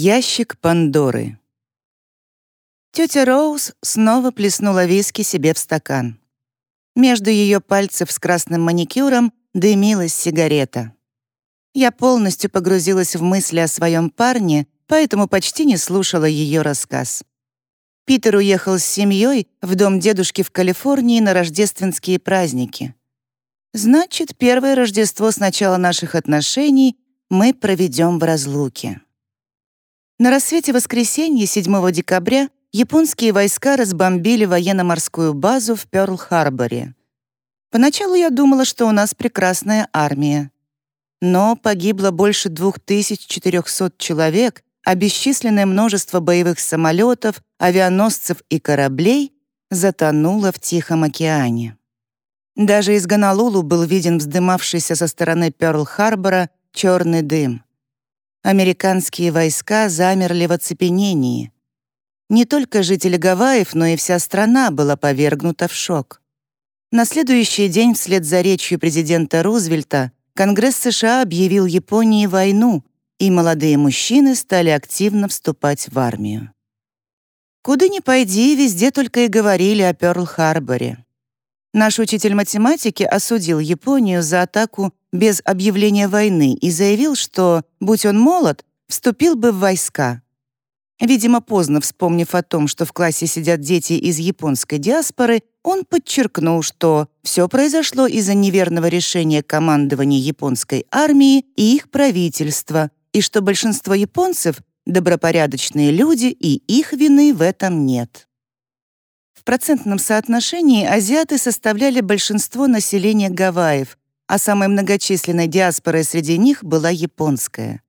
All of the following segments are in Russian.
Ящик Пандоры. Тетя Роуз снова плеснула виски себе в стакан. Между ее пальцев с красным маникюром дымилась сигарета. Я полностью погрузилась в мысли о своем парне, поэтому почти не слушала ее рассказ. Питер уехал с семьей в дом дедушки в Калифорнии на рождественские праздники. Значит, первое Рождество с начала наших отношений мы проведем в разлуке. На рассвете воскресенья 7 декабря японские войска разбомбили военно-морскую базу в Пёрл-Харборе. Поначалу я думала, что у нас прекрасная армия. Но погибло больше 2400 человек, а бесчисленное множество боевых самолетов, авианосцев и кораблей затонуло в Тихом океане. Даже из Гонолулу был виден вздымавшийся со стороны Пёрл-Харбора черный дым. Американские войска замерли в оцепенении. Не только жители Гавайев, но и вся страна была повергнута в шок. На следующий день, вслед за речью президента Рузвельта, Конгресс США объявил Японии войну, и молодые мужчины стали активно вступать в армию. Куда ни пойди, везде только и говорили о Пёрл-Харборе. Наш учитель математики осудил Японию за атаку без объявления войны и заявил, что, будь он молод, вступил бы в войска. Видимо, поздно вспомнив о том, что в классе сидят дети из японской диаспоры, он подчеркнул, что все произошло из-за неверного решения командования японской армии и их правительства, и что большинство японцев — добропорядочные люди, и их вины в этом нет. В процентном соотношении азиаты составляли большинство населения Гавайев, а самой многочисленной диаспорой среди них была японская.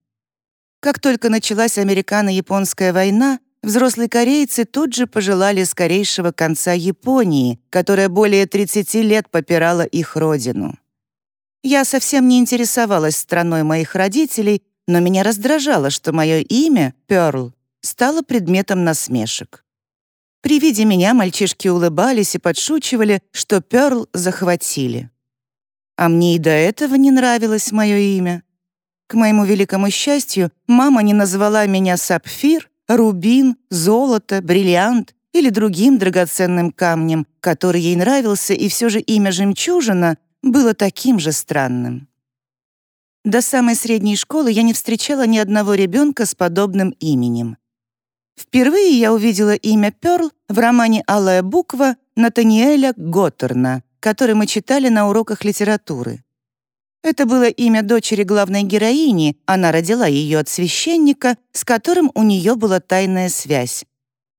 Как только началась американо-японская война, взрослые корейцы тут же пожелали скорейшего конца Японии, которая более 30 лет попирала их родину. Я совсем не интересовалась страной моих родителей, но меня раздражало, что мое имя, Пёрл, стало предметом насмешек. При виде меня мальчишки улыбались и подшучивали, что Пёрл захватили. А мне и до этого не нравилось мое имя. К моему великому счастью, мама не назвала меня сапфир, рубин, золото, бриллиант или другим драгоценным камнем, который ей нравился, и все же имя «жемчужина» было таким же странным. До самой средней школы я не встречала ни одного ребенка с подобным именем. Впервые я увидела имя Пёрл в романе «Алая буква» Натаниэля Готтерна, который мы читали на уроках литературы. Это было имя дочери главной героини, она родила ее от священника, с которым у нее была тайная связь.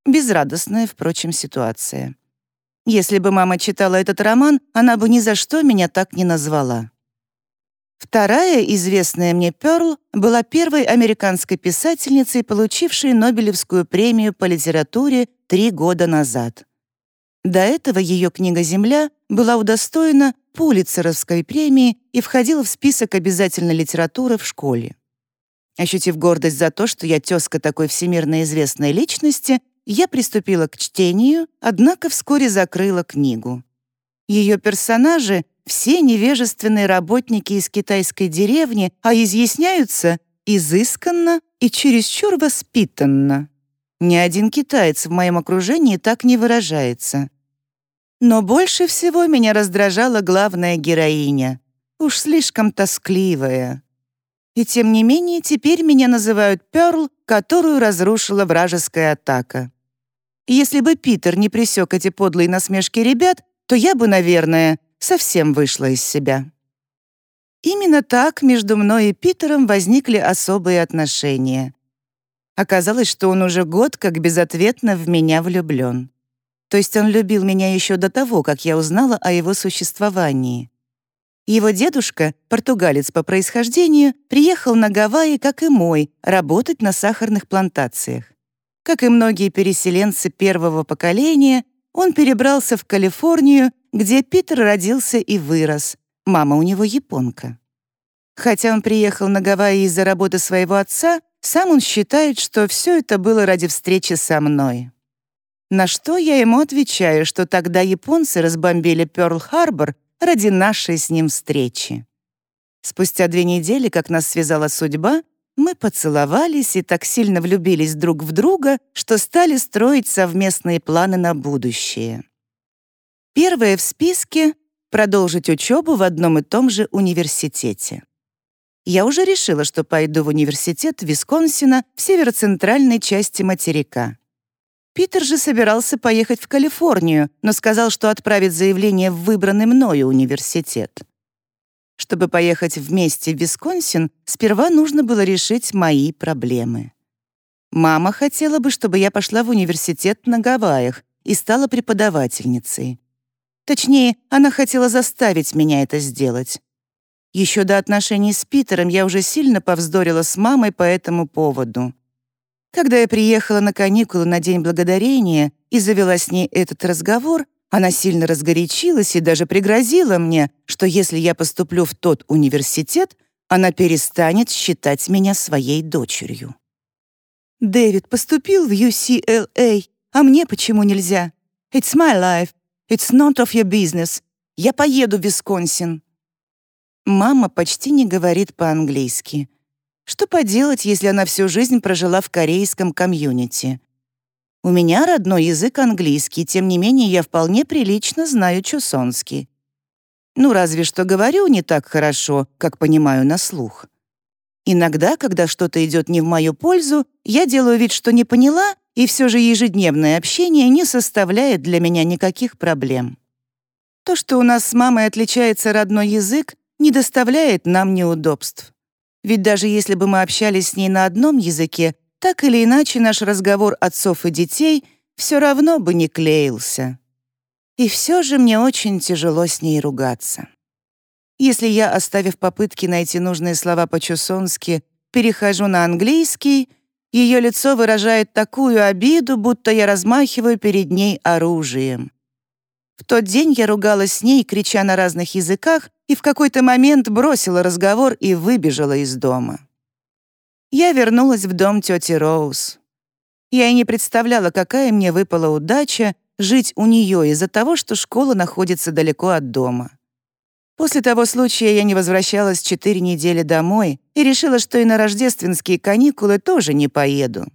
Безрадостная, впрочем, ситуация. Если бы мама читала этот роман, она бы ни за что меня так не назвала. Вторая известная мне Пёрл была первой американской писательницей, получившей Нобелевскую премию по литературе три года назад. До этого ее книга «Земля» была удостоена Пулитцеровской премии и входила в список обязательной литературы в школе. Ощутив гордость за то, что я тезка такой всемирно известной личности, я приступила к чтению, однако вскоре закрыла книгу. Ее персонажи — все невежественные работники из китайской деревни, а изъясняются изысканно и чересчур воспитанно. Ни один китаец в моем окружении так не выражается. Но больше всего меня раздражала главная героиня. Уж слишком тоскливая. И тем не менее теперь меня называют Пёрл, которую разрушила вражеская атака. если бы Питер не пресек эти подлые насмешки ребят, то я бы, наверное, совсем вышла из себя. Именно так между мной и Питером возникли особые отношения. Оказалось, что он уже год как безответно в меня влюблен. То есть он любил меня еще до того, как я узнала о его существовании. Его дедушка, португалец по происхождению, приехал на Гавайи, как и мой, работать на сахарных плантациях. Как и многие переселенцы первого поколения, он перебрался в Калифорнию, где Питер родился и вырос. Мама у него японка. Хотя он приехал на Гавайи из-за работы своего отца, сам он считает, что все это было ради встречи со мной. На что я ему отвечаю, что тогда японцы разбомбили Пёрл-Харбор ради нашей с ним встречи. Спустя две недели, как нас связала судьба, мы поцеловались и так сильно влюбились друг в друга, что стали строить совместные планы на будущее. Первое в списке — продолжить учебу в одном и том же университете. Я уже решила, что пойду в университет Висконсина в северо-центральной части материка. Питер же собирался поехать в Калифорнию, но сказал, что отправит заявление в выбранный мною университет. Чтобы поехать вместе в Висконсин, сперва нужно было решить мои проблемы. Мама хотела бы, чтобы я пошла в университет на Гавайях и стала преподавательницей. Точнее, она хотела заставить меня это сделать. Еще до отношений с Питером я уже сильно повздорила с мамой по этому поводу. Когда я приехала на каникулы на День Благодарения и завела с ней этот разговор, она сильно разгорячилась и даже пригрозила мне, что если я поступлю в тот университет, она перестанет считать меня своей дочерью. «Дэвид поступил в UCLA, а мне почему нельзя? It's my life. It's not of your business. Я поеду в Висконсин». Мама почти не говорит по-английски — что поделать, если она всю жизнь прожила в корейском комьюнити? У меня родной язык английский, тем не менее я вполне прилично знаю чусонский. Ну, разве что говорю не так хорошо, как понимаю на слух. Иногда, когда что-то идет не в мою пользу, я делаю вид, что не поняла, и все же ежедневное общение не составляет для меня никаких проблем. То, что у нас с мамой отличается родной язык, не доставляет нам неудобств. Ведь даже если бы мы общались с ней на одном языке, так или иначе наш разговор отцов и детей все равно бы не клеился. И все же мне очень тяжело с ней ругаться. Если я, оставив попытки найти нужные слова по-чусонски, перехожу на английский, ее лицо выражает такую обиду, будто я размахиваю перед ней оружием. В тот день я ругалась с ней, крича на разных языках, и в какой-то момент бросила разговор и выбежала из дома. Я вернулась в дом тети Роуз. Я и не представляла, какая мне выпала удача жить у нее из-за того, что школа находится далеко от дома. После того случая я не возвращалась четыре недели домой и решила, что и на рождественские каникулы тоже не поеду.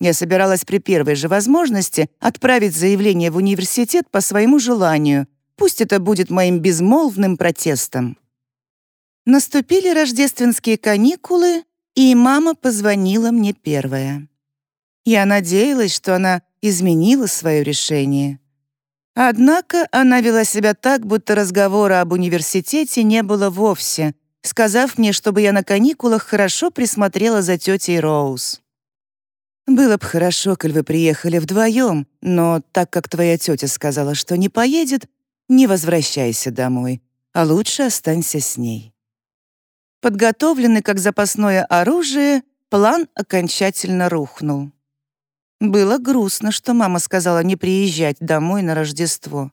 Я собиралась при первой же возможности отправить заявление в университет по своему желанию, пусть это будет моим безмолвным протестом. Наступили рождественские каникулы, и мама позвонила мне первая. Я надеялась, что она изменила свое решение. Однако она вела себя так, будто разговора об университете не было вовсе, сказав мне, чтобы я на каникулах хорошо присмотрела за тетей Роуз. Было бы хорошо, коль вы приехали вдвоем, но так как твоя тетя сказала, что не поедет, не возвращайся домой, а лучше останься с ней. Подготовленный как запасное оружие, план окончательно рухнул. Было грустно, что мама сказала не приезжать домой на Рождество.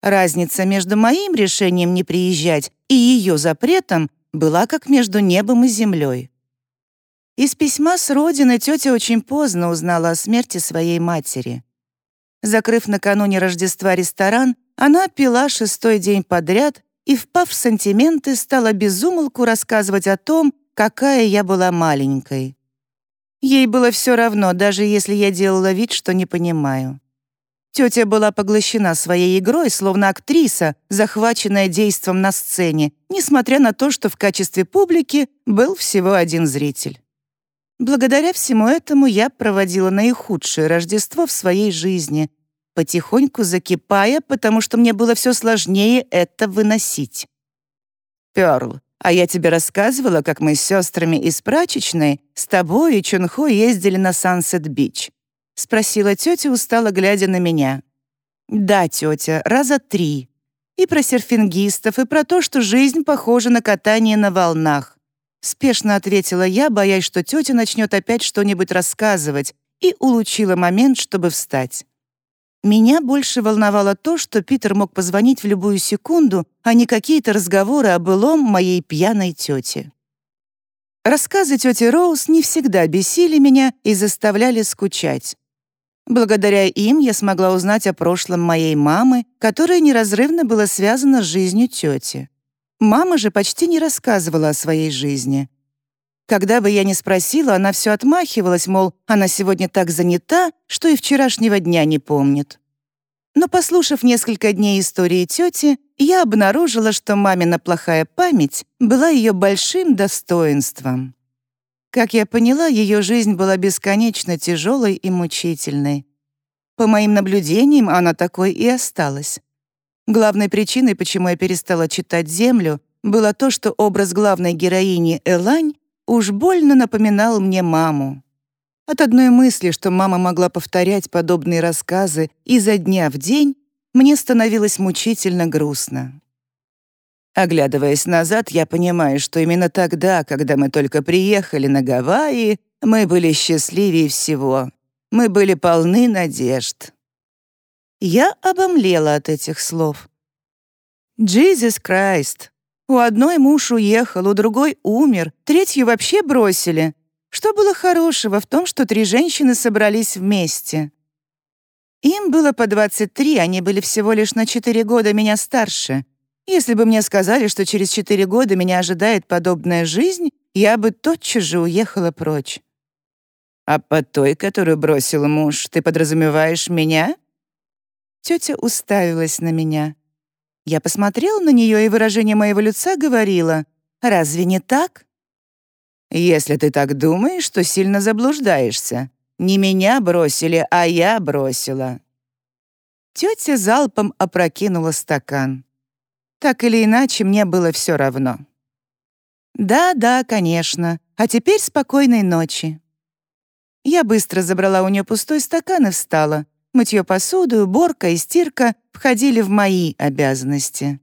Разница между моим решением не приезжать и ее запретом была как между небом и землей. Из письма с родины тетя очень поздно узнала о смерти своей матери. Закрыв накануне Рождества ресторан, она пила шестой день подряд и, впав в сантименты, стала безумолку рассказывать о том, какая я была маленькой. Ей было все равно, даже если я делала вид, что не понимаю. Тетя была поглощена своей игрой, словно актриса, захваченная действом на сцене, несмотря на то, что в качестве публики был всего один зритель. Благодаря всему этому я проводила наихудшее Рождество в своей жизни, потихоньку закипая, потому что мне было все сложнее это выносить. «Пёрл, а я тебе рассказывала, как мы с сестрами из прачечной с тобой и Чунхо ездили на Сансет-Бич?» — спросила тетя, устало глядя на меня. «Да, тетя, раза три. И про серфингистов, и про то, что жизнь похожа на катание на волнах. Спешно ответила я, боясь, что тетя начнет опять что-нибудь рассказывать, и улучила момент, чтобы встать. Меня больше волновало то, что Питер мог позвонить в любую секунду, а не какие-то разговоры о былом моей пьяной тете. Рассказы тети Роуз не всегда бесили меня и заставляли скучать. Благодаря им я смогла узнать о прошлом моей мамы, которое неразрывно было связано с жизнью тети. Мама же почти не рассказывала о своей жизни. Когда бы я ни спросила, она все отмахивалась, мол, она сегодня так занята, что и вчерашнего дня не помнит. Но послушав несколько дней истории тети, я обнаружила, что мамина плохая память была ее большим достоинством. Как я поняла, ее жизнь была бесконечно тяжелой и мучительной. По моим наблюдениям, она такой и осталась. Главной причиной, почему я перестала читать «Землю», было то, что образ главной героини Элань уж больно напоминал мне маму. От одной мысли, что мама могла повторять подобные рассказы изо дня в день, мне становилось мучительно грустно. Оглядываясь назад, я понимаю, что именно тогда, когда мы только приехали на Гавайи, мы были счастливее всего. Мы были полны надежд. Я обомлела от этих слов. «Jesus Christ! У одной муж уехал, у другой умер, третью вообще бросили. Что было хорошего в том, что три женщины собрались вместе? Им было по 23, они были всего лишь на 4 года меня старше. Если бы мне сказали, что через 4 года меня ожидает подобная жизнь, я бы тотчас же уехала прочь. «А по той, которую бросил муж, ты подразумеваешь меня?» Тетя уставилась на меня. Я посмотрела на нее, и выражение моего лица говорило, «Разве не так?» «Если ты так думаешь, то сильно заблуждаешься. Не меня бросили, а я бросила». Тетя залпом опрокинула стакан. Так или иначе, мне было все равно. «Да, да, конечно. А теперь спокойной ночи». Я быстро забрала у нее пустой стакан и встала. Мытье посуды, уборка и стирка входили в мои обязанности.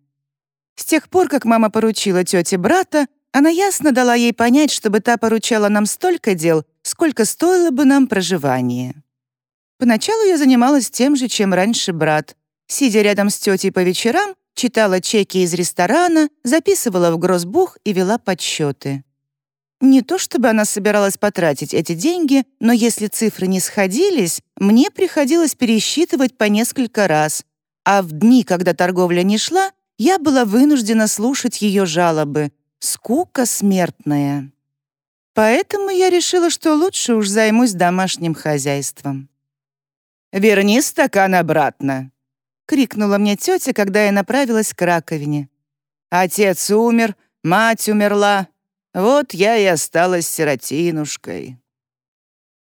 С тех пор, как мама поручила тете брата, она ясно дала ей понять, чтобы та поручала нам столько дел, сколько стоило бы нам проживание. Поначалу я занималась тем же, чем раньше брат. Сидя рядом с тетей по вечерам, читала чеки из ресторана, записывала в грозбух и вела подсчеты. Не то чтобы она собиралась потратить эти деньги, но если цифры не сходились, мне приходилось пересчитывать по несколько раз, а в дни, когда торговля не шла, я была вынуждена слушать ее жалобы. Скука смертная. Поэтому я решила, что лучше уж займусь домашним хозяйством. «Верни стакан обратно», — крикнула мне тетя, когда я направилась к раковине. «Отец умер, мать умерла, вот я и осталась сиротинушкой.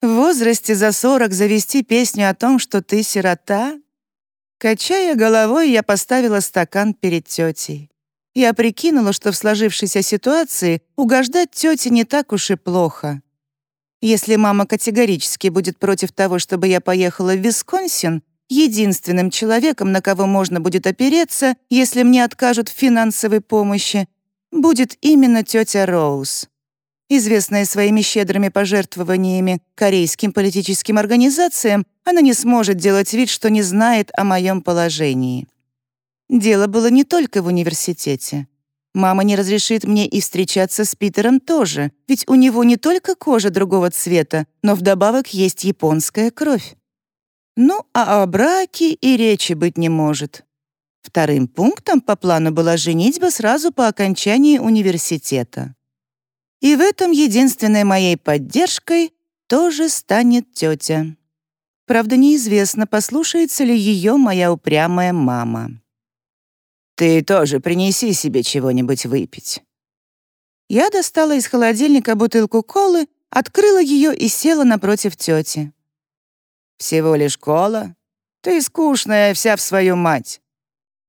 В возрасте за сорок завести песню о том, что ты сирота? Качая головой, я поставила стакан перед тетей. Я прикинула, что в сложившейся ситуации угождать тете не так уж и плохо. Если мама категорически будет против того, чтобы я поехала в Висконсин, единственным человеком, на кого можно будет опереться, если мне откажут в финансовой помощи, будет именно тетя Роуз. Известная своими щедрыми пожертвованиями корейским политическим организациям, она не сможет делать вид, что не знает о моем положении. Дело было не только в университете. Мама не разрешит мне и встречаться с Питером тоже, ведь у него не только кожа другого цвета, но вдобавок есть японская кровь. Ну, а о браке и речи быть не может. Вторым пунктом по плану была женитьба сразу по окончании университета. И в этом единственной моей поддержкой тоже станет тетя. Правда, неизвестно, послушается ли ее моя упрямая мама. «Ты тоже принеси себе чего-нибудь выпить». Я достала из холодильника бутылку колы, открыла ее и села напротив тети. «Всего лишь кола? Ты скучная вся в свою мать.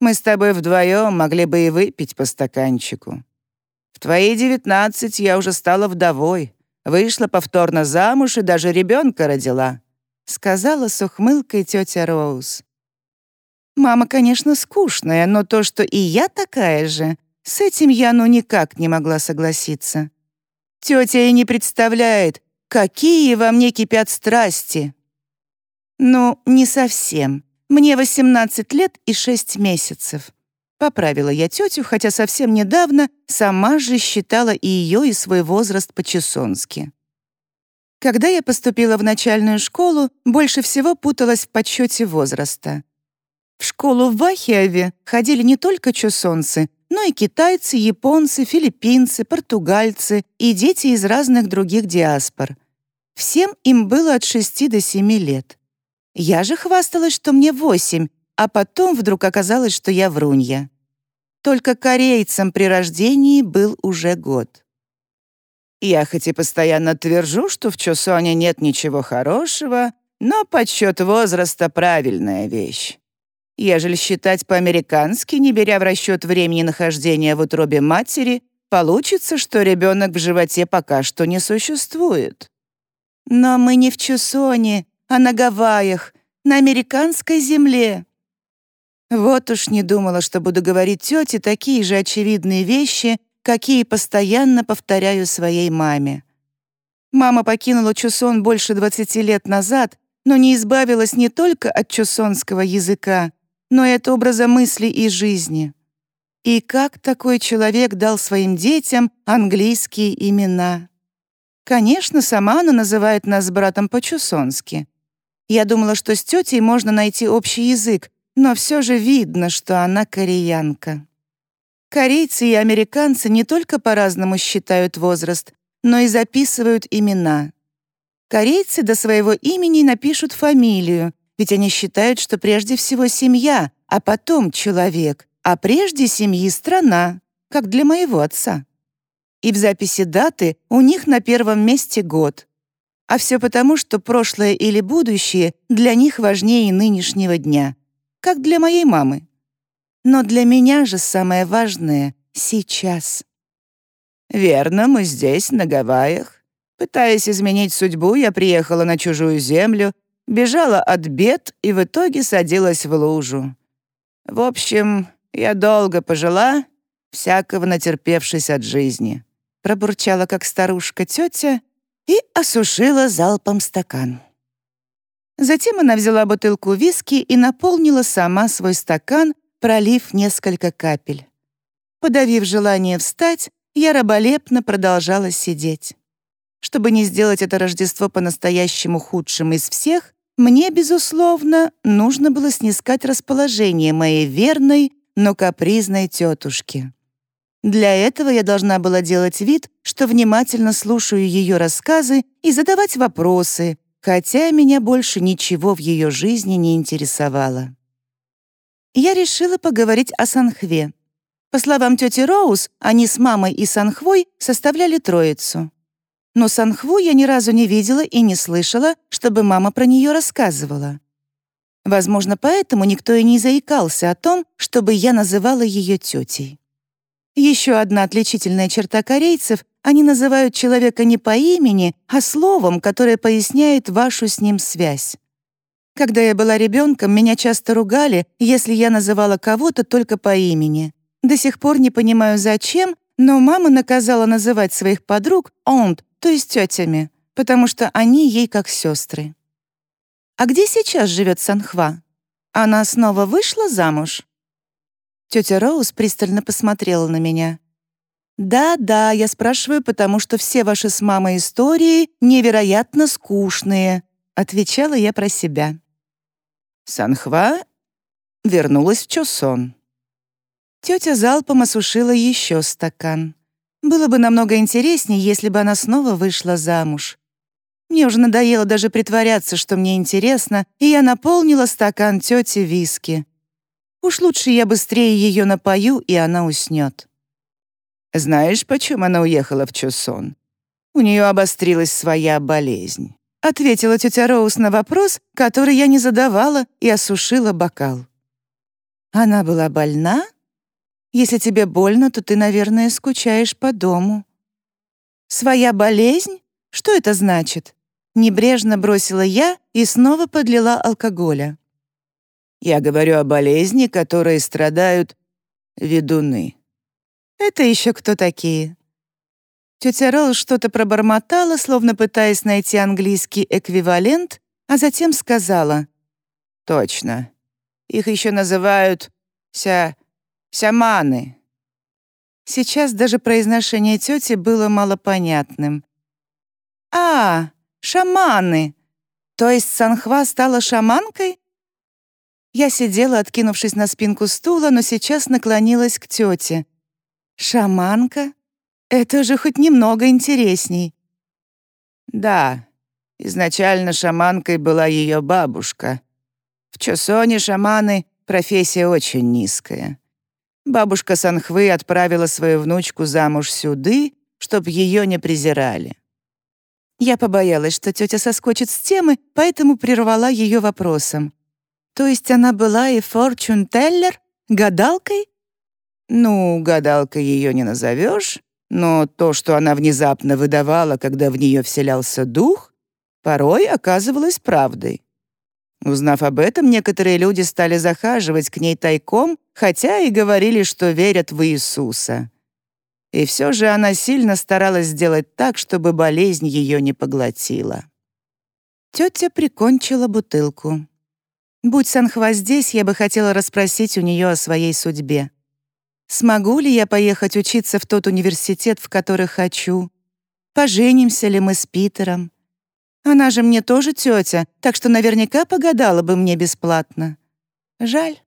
Мы с тобой вдвоем могли бы и выпить по стаканчику. В твои девятнадцать я уже стала вдовой, вышла повторно замуж и даже ребенка родила», — сказала с ухмылкой тетя Роуз. «Мама, конечно, скучная, но то, что и я такая же, с этим я ну никак не могла согласиться. Тетя и не представляет, какие во мне кипят страсти». «Ну, не совсем», мне 18 лет и 6 месяцев. Поправила я тетю, хотя совсем недавно сама же считала и ее, и свой возраст по-чесонски. Когда я поступила в начальную школу, больше всего путалась в подсчете возраста. В школу в Вахиаве ходили не только чусонцы, но и китайцы, японцы, филиппинцы, португальцы и дети из разных других диаспор. Всем им было от 6 до 7 лет. Я же хвасталась, что мне 8, а потом вдруг оказалось, что я врунья. Только корейцам при рождении был уже год. Я хоть и постоянно твержу, что в Чосоне нет ничего хорошего, но подсчет возраста — правильная вещь. Ежели считать по-американски, не беря в расчет времени нахождения в утробе матери, получится, что ребенок в животе пока что не существует. Но мы не в Чусоне, а на Гавайях, на американской земле. Вот уж не думала, что буду говорить тете такие же очевидные вещи, какие постоянно повторяю своей маме. Мама покинула Чусон больше 20 лет назад, но не избавилась не только от чусонского языка, но и от образа мысли и жизни. И как такой человек дал своим детям английские имена? Конечно, сама она называет нас с братом по-чусонски. Я думала, что с тетей можно найти общий язык, но все же видно, что она кореянка. Корейцы и американцы не только по-разному считают возраст, но и записывают имена. Корейцы до своего имени напишут фамилию, ведь они считают, что прежде всего семья, а потом человек, а прежде семьи страна, как для моего отца. И в записи даты у них на первом месте год. А все потому, что прошлое или будущее для них важнее нынешнего дня, как для моей мамы. Но для меня же самое важное — сейчас. «Верно, мы здесь, на Гавайях. Пытаясь изменить судьбу, я приехала на чужую землю бежала от бед и в итоге садилась в лужу. В общем, я долго пожила, всякого натерпевшись от жизни. Пробурчала, как старушка тетя, и осушила залпом стакан. Затем она взяла бутылку виски и наполнила сама свой стакан, пролив несколько капель. Подавив желание встать, я раболепно продолжала сидеть. Чтобы не сделать это Рождество по-настоящему худшим из всех, мне, безусловно, нужно было снискать расположение моей верной, но капризной тетушки. Для этого я должна была делать вид, что внимательно слушаю ее рассказы и задавать вопросы, хотя меня больше ничего в ее жизни не интересовало. Я решила поговорить о Санхве. По словам тети Роуз, они с мамой и Санхвой составляли троицу но Санхву я ни разу не видела и не слышала, чтобы мама про нее рассказывала. Возможно, поэтому никто и не заикался о том, чтобы я называла ее тетей. Еще одна отличительная черта корейцев — они называют человека не по имени, а словом, которое поясняет вашу с ним связь. Когда я была ребенком, меня часто ругали, если я называла кого-то только по имени. До сих пор не понимаю, зачем, но мама наказала называть своих подруг «онт», то есть тетями, потому что они ей как сестры. А где сейчас живет Санхва? Она снова вышла замуж? Тетя Роуз пристально посмотрела на меня. «Да-да, я спрашиваю, потому что все ваши с мамой истории невероятно скучные», отвечала я про себя. Санхва вернулась в Чосон. Тетя залпом осушила еще стакан. Было бы намного интереснее, если бы она снова вышла замуж. Мне уже надоело даже притворяться, что мне интересно, и я наполнила стакан тети виски. Уж лучше я быстрее ее напою, и она уснет. Знаешь, почему она уехала в Чусон? У нее обострилась своя болезнь. Ответила тетя Роуз на вопрос, который я не задавала, и осушила бокал. Она была больна? Если тебе больно, то ты, наверное, скучаешь по дому». «Своя болезнь? Что это значит?» Небрежно бросила я и снова подлила алкоголя. «Я говорю о болезни, которые страдают ведуны». «Это еще кто такие?» Тетя Ролл что-то пробормотала, словно пытаясь найти английский эквивалент, а затем сказала. «Точно. Их еще называют ся Сяманы!» Сейчас даже произношение тети было малопонятным. «А, шаманы! То есть Санхва стала шаманкой?» Я сидела, откинувшись на спинку стула, но сейчас наклонилась к тете. Шаманка? Это же хоть немного интересней. Да, изначально шаманкой была ее бабушка. В Чосоне шаманы — профессия очень низкая. Бабушка Санхвы отправила свою внучку замуж сюды, чтоб ее не презирали. Я побоялась, что тетя соскочит с темы, поэтому прервала ее вопросом. То есть она была и форчун-теллер, гадалкой? Ну, гадалкой ее не назовешь, но то, что она внезапно выдавала, когда в нее вселялся дух, порой оказывалось правдой. Узнав об этом, некоторые люди стали захаживать к ней тайком, хотя и говорили, что верят в Иисуса. И все же она сильно старалась сделать так, чтобы болезнь ее не поглотила. Тетя прикончила бутылку. Будь Санхва здесь, я бы хотела расспросить у нее о своей судьбе. Смогу ли я поехать учиться в тот университет, в который хочу? Поженимся ли мы с Питером? Она же мне тоже тетя, так что наверняка погадала бы мне бесплатно. Жаль.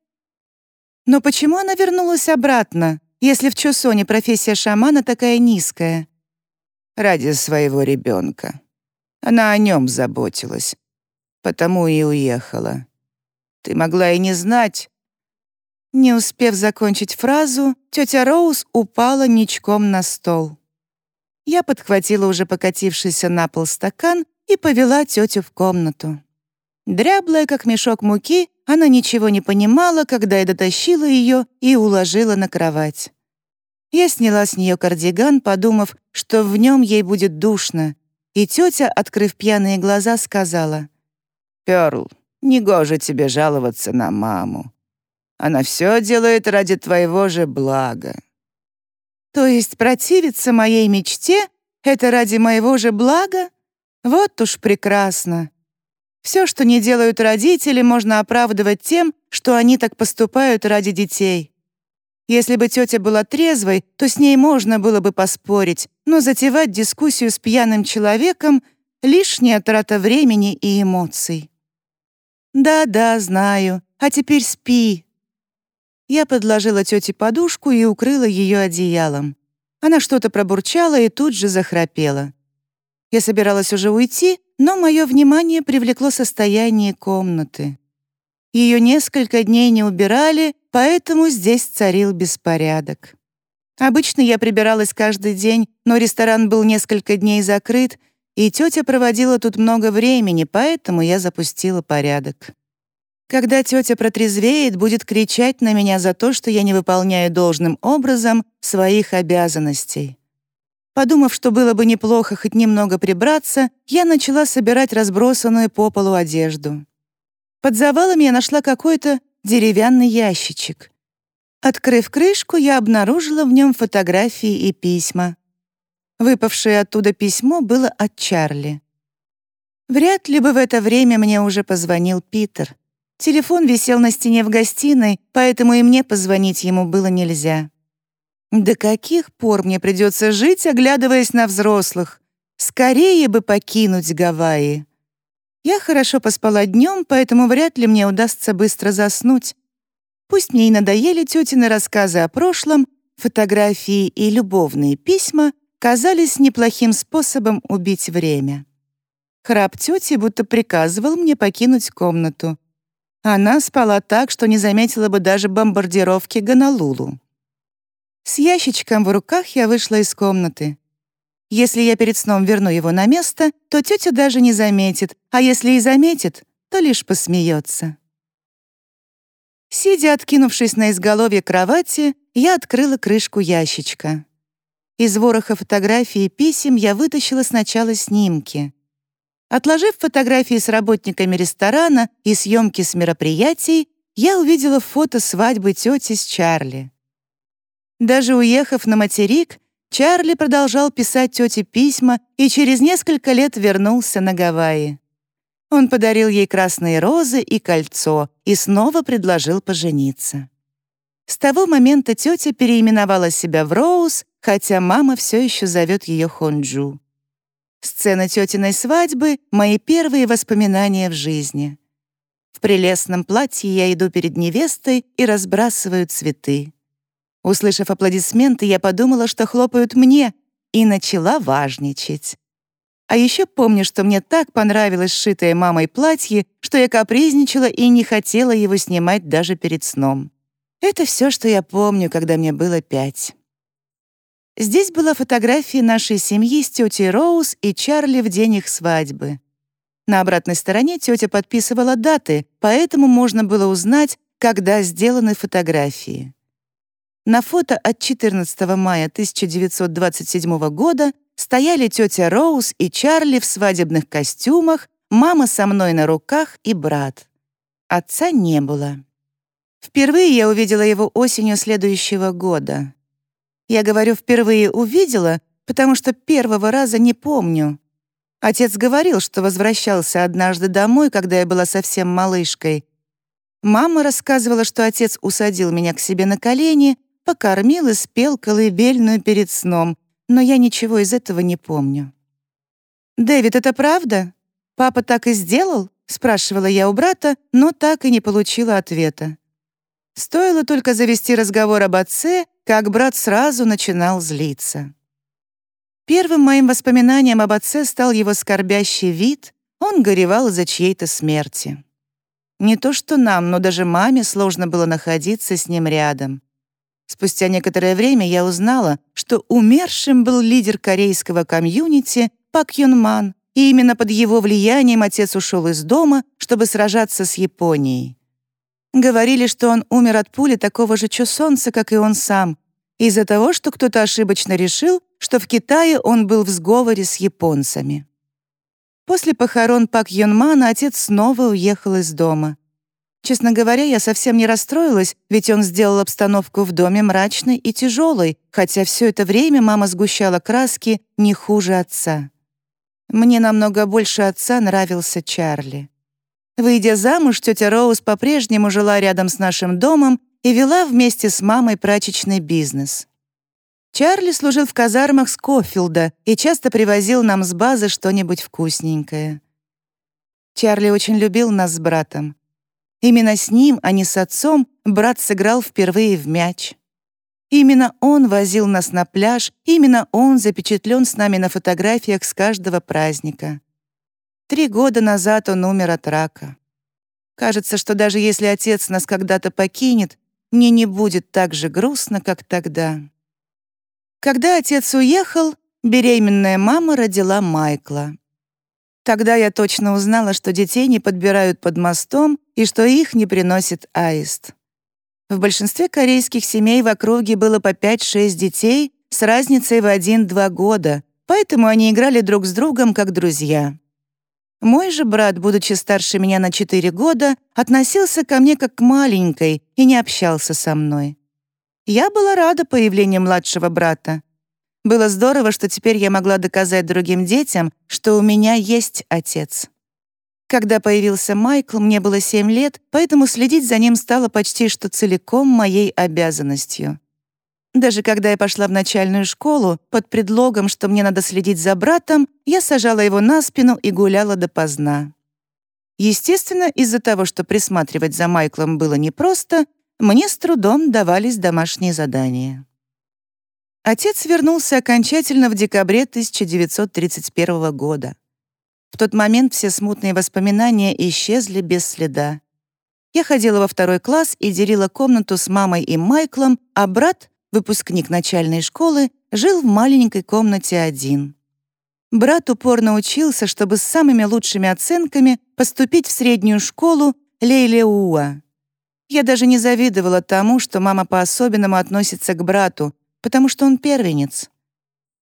Но почему она вернулась обратно? если в Чосоне профессия шамана такая низкая? Ради своего ребенка. Она о нем заботилась. Потому и уехала. Ты могла и не знать. Не успев закончить фразу, тетя Роуз упала ничком на стол. Я подхватила уже покатившийся на пол стакан и повела тетю в комнату. Дряблая, как мешок муки, она ничего не понимала, когда я дотащила ее и уложила на кровать. Я сняла с нее кардиган, подумав, что в нем ей будет душно, и тетя, открыв пьяные глаза, сказала, «Перл, негоже тебе жаловаться на маму. Она все делает ради твоего же блага». «То есть противиться моей мечте — это ради моего же блага? Вот уж прекрасно. Все, что не делают родители, можно оправдывать тем, что они так поступают ради детей. Если бы тетя была трезвой, то с ней можно было бы поспорить, но затевать дискуссию с пьяным человеком — лишняя трата времени и эмоций. «Да-да, знаю. А теперь спи». Я подложила тете подушку и укрыла ее одеялом. Она что-то пробурчала и тут же захрапела. Я собиралась уже уйти, но мое внимание привлекло состояние комнаты. Ее несколько дней не убирали, поэтому здесь царил беспорядок. Обычно я прибиралась каждый день, но ресторан был несколько дней закрыт, и тетя проводила тут много времени, поэтому я запустила порядок. Когда тетя протрезвеет, будет кричать на меня за то, что я не выполняю должным образом своих обязанностей. Подумав, что было бы неплохо хоть немного прибраться, я начала собирать разбросанную по полу одежду. Под завалами я нашла какой-то деревянный ящичек. Открыв крышку, я обнаружила в нем фотографии и письма. Выпавшее оттуда письмо было от Чарли. Вряд ли бы в это время мне уже позвонил Питер. Телефон висел на стене в гостиной, поэтому и мне позвонить ему было нельзя. До каких пор мне придется жить, оглядываясь на взрослых? Скорее бы покинуть Гавайи. Я хорошо поспала днем, поэтому вряд ли мне удастся быстро заснуть. Пусть мне и надоели тетины рассказы о прошлом, фотографии и любовные письма казались неплохим способом убить время. Храп тети будто приказывал мне покинуть комнату. Она спала так, что не заметила бы даже бомбардировки Гонолулу. С ящичком в руках я вышла из комнаты. Если я перед сном верну его на место, то тетя даже не заметит, а если и заметит, то лишь посмеется. Сидя, откинувшись на изголовье кровати, я открыла крышку ящичка. Из вороха фотографий и писем я вытащила сначала снимки. Отложив фотографии с работниками ресторана и съемки с мероприятий, я увидела фото свадьбы тети с Чарли. Даже уехав на материк, Чарли продолжал писать тете письма и через несколько лет вернулся на Гавайи. Он подарил ей красные розы и кольцо и снова предложил пожениться. С того момента тетя переименовала себя в Роуз, хотя мама все еще зовет ее Хонджу. Сцена тетиной свадьбы — мои первые воспоминания в жизни. В прелестном платье я иду перед невестой и разбрасываю цветы. Услышав аплодисменты, я подумала, что хлопают мне, и начала важничать. А еще помню, что мне так понравилось сшитое мамой платье, что я капризничала и не хотела его снимать даже перед сном. Это все, что я помню, когда мне было пять. Здесь была фотография нашей семьи с тетей Роуз и Чарли в день их свадьбы. На обратной стороне тетя подписывала даты, поэтому можно было узнать, когда сделаны фотографии. На фото от 14 мая 1927 года стояли тетя Роуз и Чарли в свадебных костюмах, мама со мной на руках и брат. Отца не было. Впервые я увидела его осенью следующего года. Я говорю «впервые увидела», потому что первого раза не помню. Отец говорил, что возвращался однажды домой, когда я была совсем малышкой. Мама рассказывала, что отец усадил меня к себе на колени, покормил и спел колыбельную перед сном, но я ничего из этого не помню. «Дэвид, это правда? Папа так и сделал?» — спрашивала я у брата, но так и не получила ответа. Стоило только завести разговор об отце, как брат сразу начинал злиться. Первым моим воспоминанием об отце стал его скорбящий вид, он горевал из-за чьей-то смерти. Не то что нам, но даже маме сложно было находиться с ним рядом. Спустя некоторое время я узнала, что умершим был лидер корейского комьюнити Пак Юн Ман, и именно под его влиянием отец ушел из дома, чтобы сражаться с Японией. Говорили, что он умер от пули такого же чусонца, как и он сам, из-за того, что кто-то ошибочно решил, что в Китае он был в сговоре с японцами. После похорон Пак Юнмана отец снова уехал из дома. Честно говоря, я совсем не расстроилась, ведь он сделал обстановку в доме мрачной и тяжелой, хотя все это время мама сгущала краски не хуже отца. Мне намного больше отца нравился Чарли. Выйдя замуж, тетя Роуз по-прежнему жила рядом с нашим домом и вела вместе с мамой прачечный бизнес. Чарли служил в казармах Скофилда и часто привозил нам с базы что-нибудь вкусненькое. Чарли очень любил нас с братом. Именно с ним, а не с отцом, брат сыграл впервые в мяч. Именно он возил нас на пляж, именно он запечатлен с нами на фотографиях с каждого праздника. Три года назад он умер от рака. Кажется, что даже если отец нас когда-то покинет, мне не будет так же грустно, как тогда. Когда отец уехал, беременная мама родила Майкла. Тогда я точно узнала, что детей не подбирают под мостом и что их не приносит аист. В большинстве корейских семей в округе было по 5-6 детей с разницей в 1-2 года, поэтому они играли друг с другом как друзья. Мой же брат, будучи старше меня на 4 года, относился ко мне как к маленькой и не общался со мной. Я была рада появлению младшего брата. Было здорово, что теперь я могла доказать другим детям, что у меня есть отец. Когда появился Майкл, мне было 7 лет, поэтому следить за ним стало почти что целиком моей обязанностью. Даже когда я пошла в начальную школу, под предлогом, что мне надо следить за братом, я сажала его на спину и гуляла допоздна. Естественно, из-за того, что присматривать за Майклом было непросто, мне с трудом давались домашние задания. Отец вернулся окончательно в декабре 1931 года. В тот момент все смутные воспоминания исчезли без следа. Я ходила во второй класс и делила комнату с мамой и Майклом, а брат выпускник начальной школы, жил в маленькой комнате один. Брат упорно учился, чтобы с самыми лучшими оценками поступить в среднюю школу Лейлеуа. Я даже не завидовала тому, что мама по-особенному относится к брату, потому что он первенец.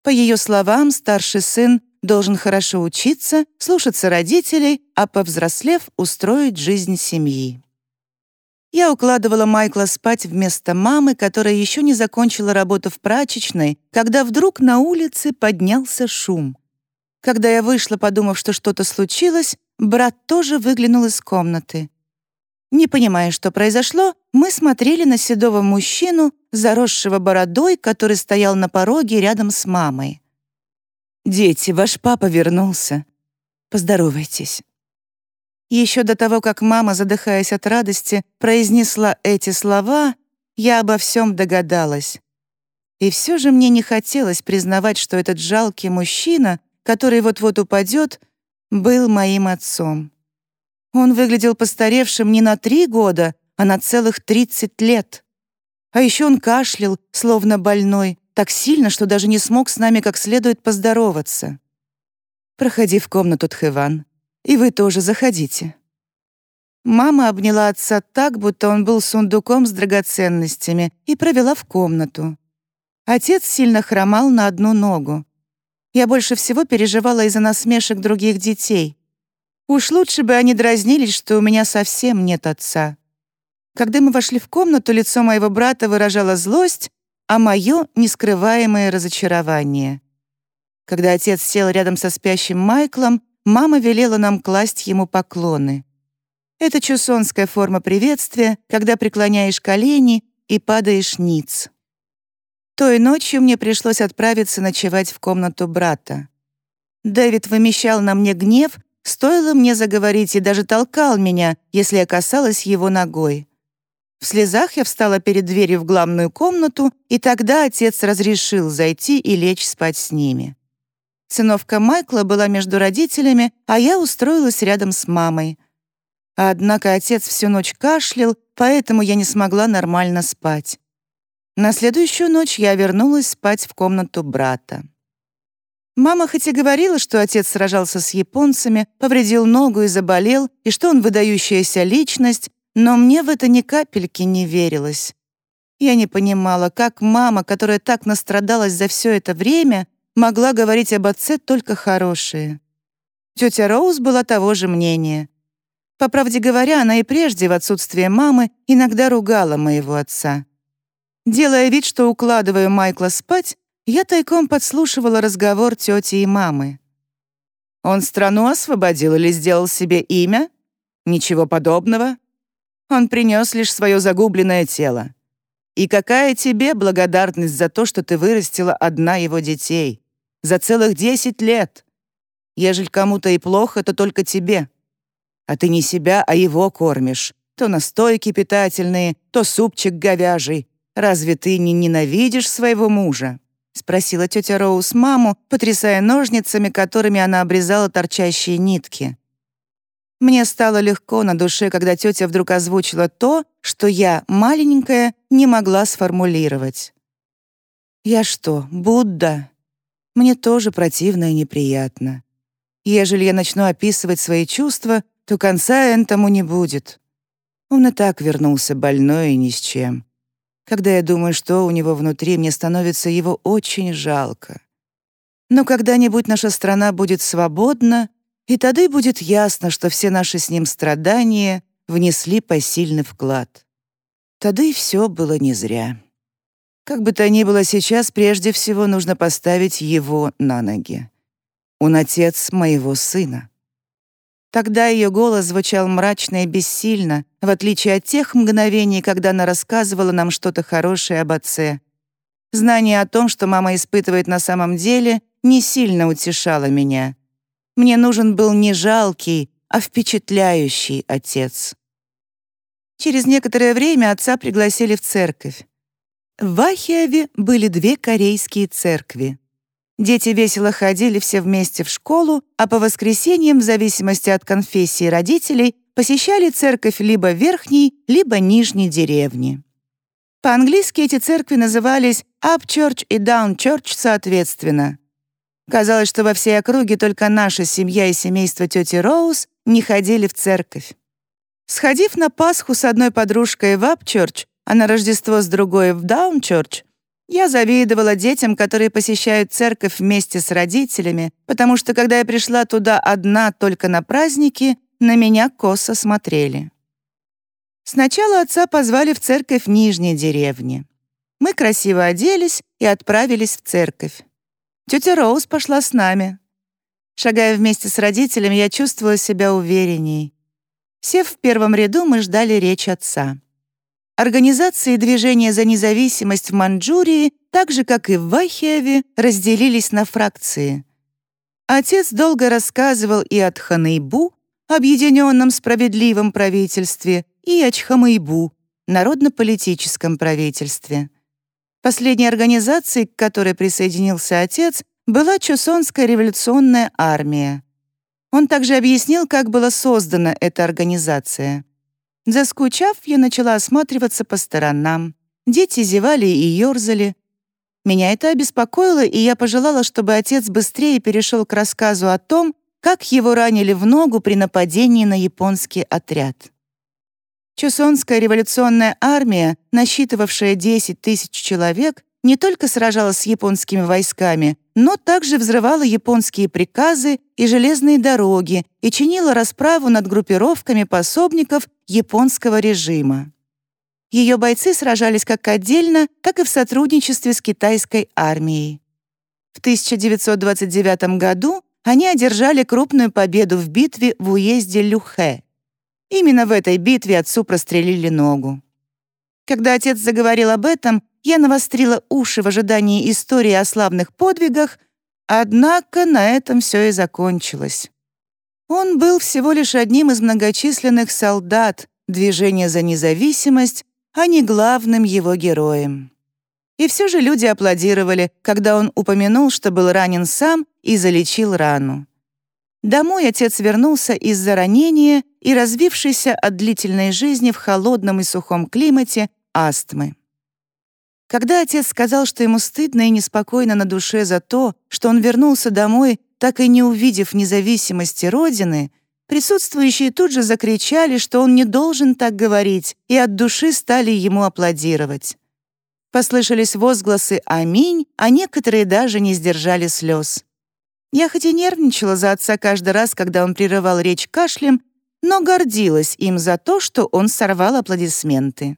По ее словам, старший сын должен хорошо учиться, слушаться родителей, а повзрослев, устроить жизнь семьи. Я укладывала Майкла спать вместо мамы, которая еще не закончила работу в прачечной, когда вдруг на улице поднялся шум. Когда я вышла, подумав, что что-то случилось, брат тоже выглянул из комнаты. Не понимая, что произошло, мы смотрели на седого мужчину, заросшего бородой, который стоял на пороге рядом с мамой. «Дети, ваш папа вернулся. Поздоровайтесь». Еще до того, как мама, задыхаясь от радости, произнесла эти слова, я обо всем догадалась. И все же мне не хотелось признавать, что этот жалкий мужчина, который вот-вот упадет, был моим отцом. Он выглядел постаревшим не на три года, а на целых тридцать лет. А еще он кашлял, словно больной, так сильно, что даже не смог с нами как следует поздороваться. «Проходи в комнату, Тхэван, и вы тоже заходите». Мама обняла отца так, будто он был сундуком с драгоценностями, и провела в комнату. Отец сильно хромал на одну ногу. Я больше всего переживала из-за насмешек других детей. Уж лучше бы они дразнились, что у меня совсем нет отца. Когда мы вошли в комнату, лицо моего брата выражало злость, а мое — нескрываемое разочарование. Когда отец сел рядом со спящим Майклом, мама велела нам класть ему поклоны. Это чусонская форма приветствия, когда преклоняешь колени и падаешь ниц. Той ночью мне пришлось отправиться ночевать в комнату брата. Дэвид вымещал на мне гнев, стоило мне заговорить и даже толкал меня, если я касалась его ногой. В слезах я встала перед дверью в главную комнату, и тогда отец разрешил зайти и лечь спать с ними. Сыновка Майкла была между родителями, а я устроилась рядом с мамой. Однако отец всю ночь кашлял, поэтому я не смогла нормально спать. На следующую ночь я вернулась спать в комнату брата. Мама хоть и говорила, что отец сражался с японцами, повредил ногу и заболел, и что он выдающаяся личность, но мне в это ни капельки не верилось. Я не понимала, как мама, которая так настрадалась за все это время, могла говорить об отце только хорошее. Тетя Роуз была того же мнения. По правде говоря, она и прежде, в отсутствие мамы, иногда ругала моего отца. Делая вид, что укладываю Майкла спать, я тайком подслушивала разговор тети и мамы. «Он страну освободил или сделал себе имя? Ничего подобного. Он принес лишь свое загубленное тело. И какая тебе благодарность за то, что ты вырастила одна его детей? За целых десять лет. Ежели кому-то и плохо, то только тебе а ты не себя, а его кормишь. То настойки питательные, то супчик говяжий. Разве ты не ненавидишь своего мужа?» — спросила тетя Роуз маму, потрясая ножницами, которыми она обрезала торчащие нитки. Мне стало легко на душе, когда тетя вдруг озвучила то, что я, маленькая, не могла сформулировать. «Я что, Будда?» Мне тоже противно и неприятно. Ежели я начну описывать свои чувства, то конца этому не будет. Он и так вернулся больной и ни с чем. Когда я думаю, что у него внутри, мне становится его очень жалко. Но когда-нибудь наша страна будет свободна, и тогда будет ясно, что все наши с ним страдания внесли посильный вклад. Тогда и все было не зря. Как бы то ни было сейчас, прежде всего нужно поставить его на ноги. Он отец моего сына. Тогда ее голос звучал мрачно и бессильно, в отличие от тех мгновений, когда она рассказывала нам что-то хорошее об отце. Знание о том, что мама испытывает на самом деле, не сильно утешало меня. Мне нужен был не жалкий, а впечатляющий отец. Через некоторое время отца пригласили в церковь. В Ахиаве были две корейские церкви. Дети весело ходили все вместе в школу, а по воскресеньям, в зависимости от конфессии родителей, посещали церковь либо верхней, либо нижней деревни. По-английски эти церкви назывались Up Church и Down Church соответственно. Казалось, что во всей округе только наша семья и семейство тети Роуз не ходили в церковь. Сходив на Пасху с одной подружкой в Church, а на Рождество с другой в Church, я завидовала детям, которые посещают церковь вместе с родителями, потому что, когда я пришла туда одна только на праздники, на меня косо смотрели. Сначала отца позвали в церковь Нижней деревни. Мы красиво оделись и отправились в церковь. Тетя Роуз пошла с нами. Шагая вместе с родителями, я чувствовала себя уверенней. Сев в первом ряду, мы ждали речь отца. Организации движения за независимость в Манчжурии, так же, как и в Вахиеве, разделились на фракции. Отец долго рассказывал и о Тханейбу, объединенном справедливом правительстве, и о Чхамайбу, народно-политическом правительстве. Последней организацией, к которой присоединился отец, была Чусонская революционная армия. Он также объяснил, как была создана эта организация. Заскучав, я начала осматриваться по сторонам. Дети зевали и ёрзали. Меня это обеспокоило, и я пожелала, чтобы отец быстрее перешел к рассказу о том, как его ранили в ногу при нападении на японский отряд. Чусонская революционная армия, насчитывавшая 10 тысяч человек, не только сражалась с японскими войсками, но также взрывала японские приказы и железные дороги и чинила расправу над группировками пособников японского режима. Ее бойцы сражались как отдельно, так и в сотрудничестве с китайской армией. В 1929 году они одержали крупную победу в битве в уезде Люхэ. Именно в этой битве отцу прострелили ногу. Когда отец заговорил об этом, я навострила уши в ожидании истории о славных подвигах, однако на этом все и закончилось. Он был всего лишь одним из многочисленных солдат движения за независимость, а не главным его героем. И все же люди аплодировали, когда он упомянул, что был ранен сам и залечил рану. Домой отец вернулся из-за ранения и развившейся от длительной жизни в холодном и сухом климате астмы. Когда отец сказал, что ему стыдно и неспокойно на душе за то, что он вернулся домой, так и не увидев независимости Родины, присутствующие тут же закричали, что он не должен так говорить, и от души стали ему аплодировать. Послышались возгласы «Аминь», а некоторые даже не сдержали слез. Я хоть и нервничала за отца каждый раз, когда он прерывал речь кашлем, но гордилась им за то, что он сорвал аплодисменты.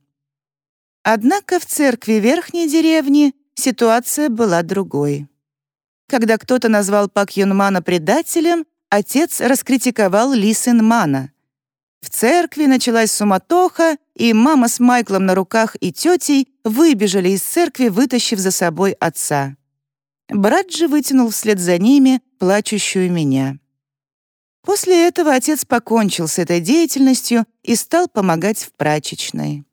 Однако в церкви верхней деревни ситуация была другой. Когда кто-то назвал Пак Юнмана предателем, отец раскритиковал Ли Сынмана. В церкви началась суматоха, и мама с Майклом на руках и тетей выбежали из церкви, вытащив за собой отца. Брат же вытянул вслед за ними плачущую меня. После этого отец покончил с этой деятельностью и стал помогать в прачечной.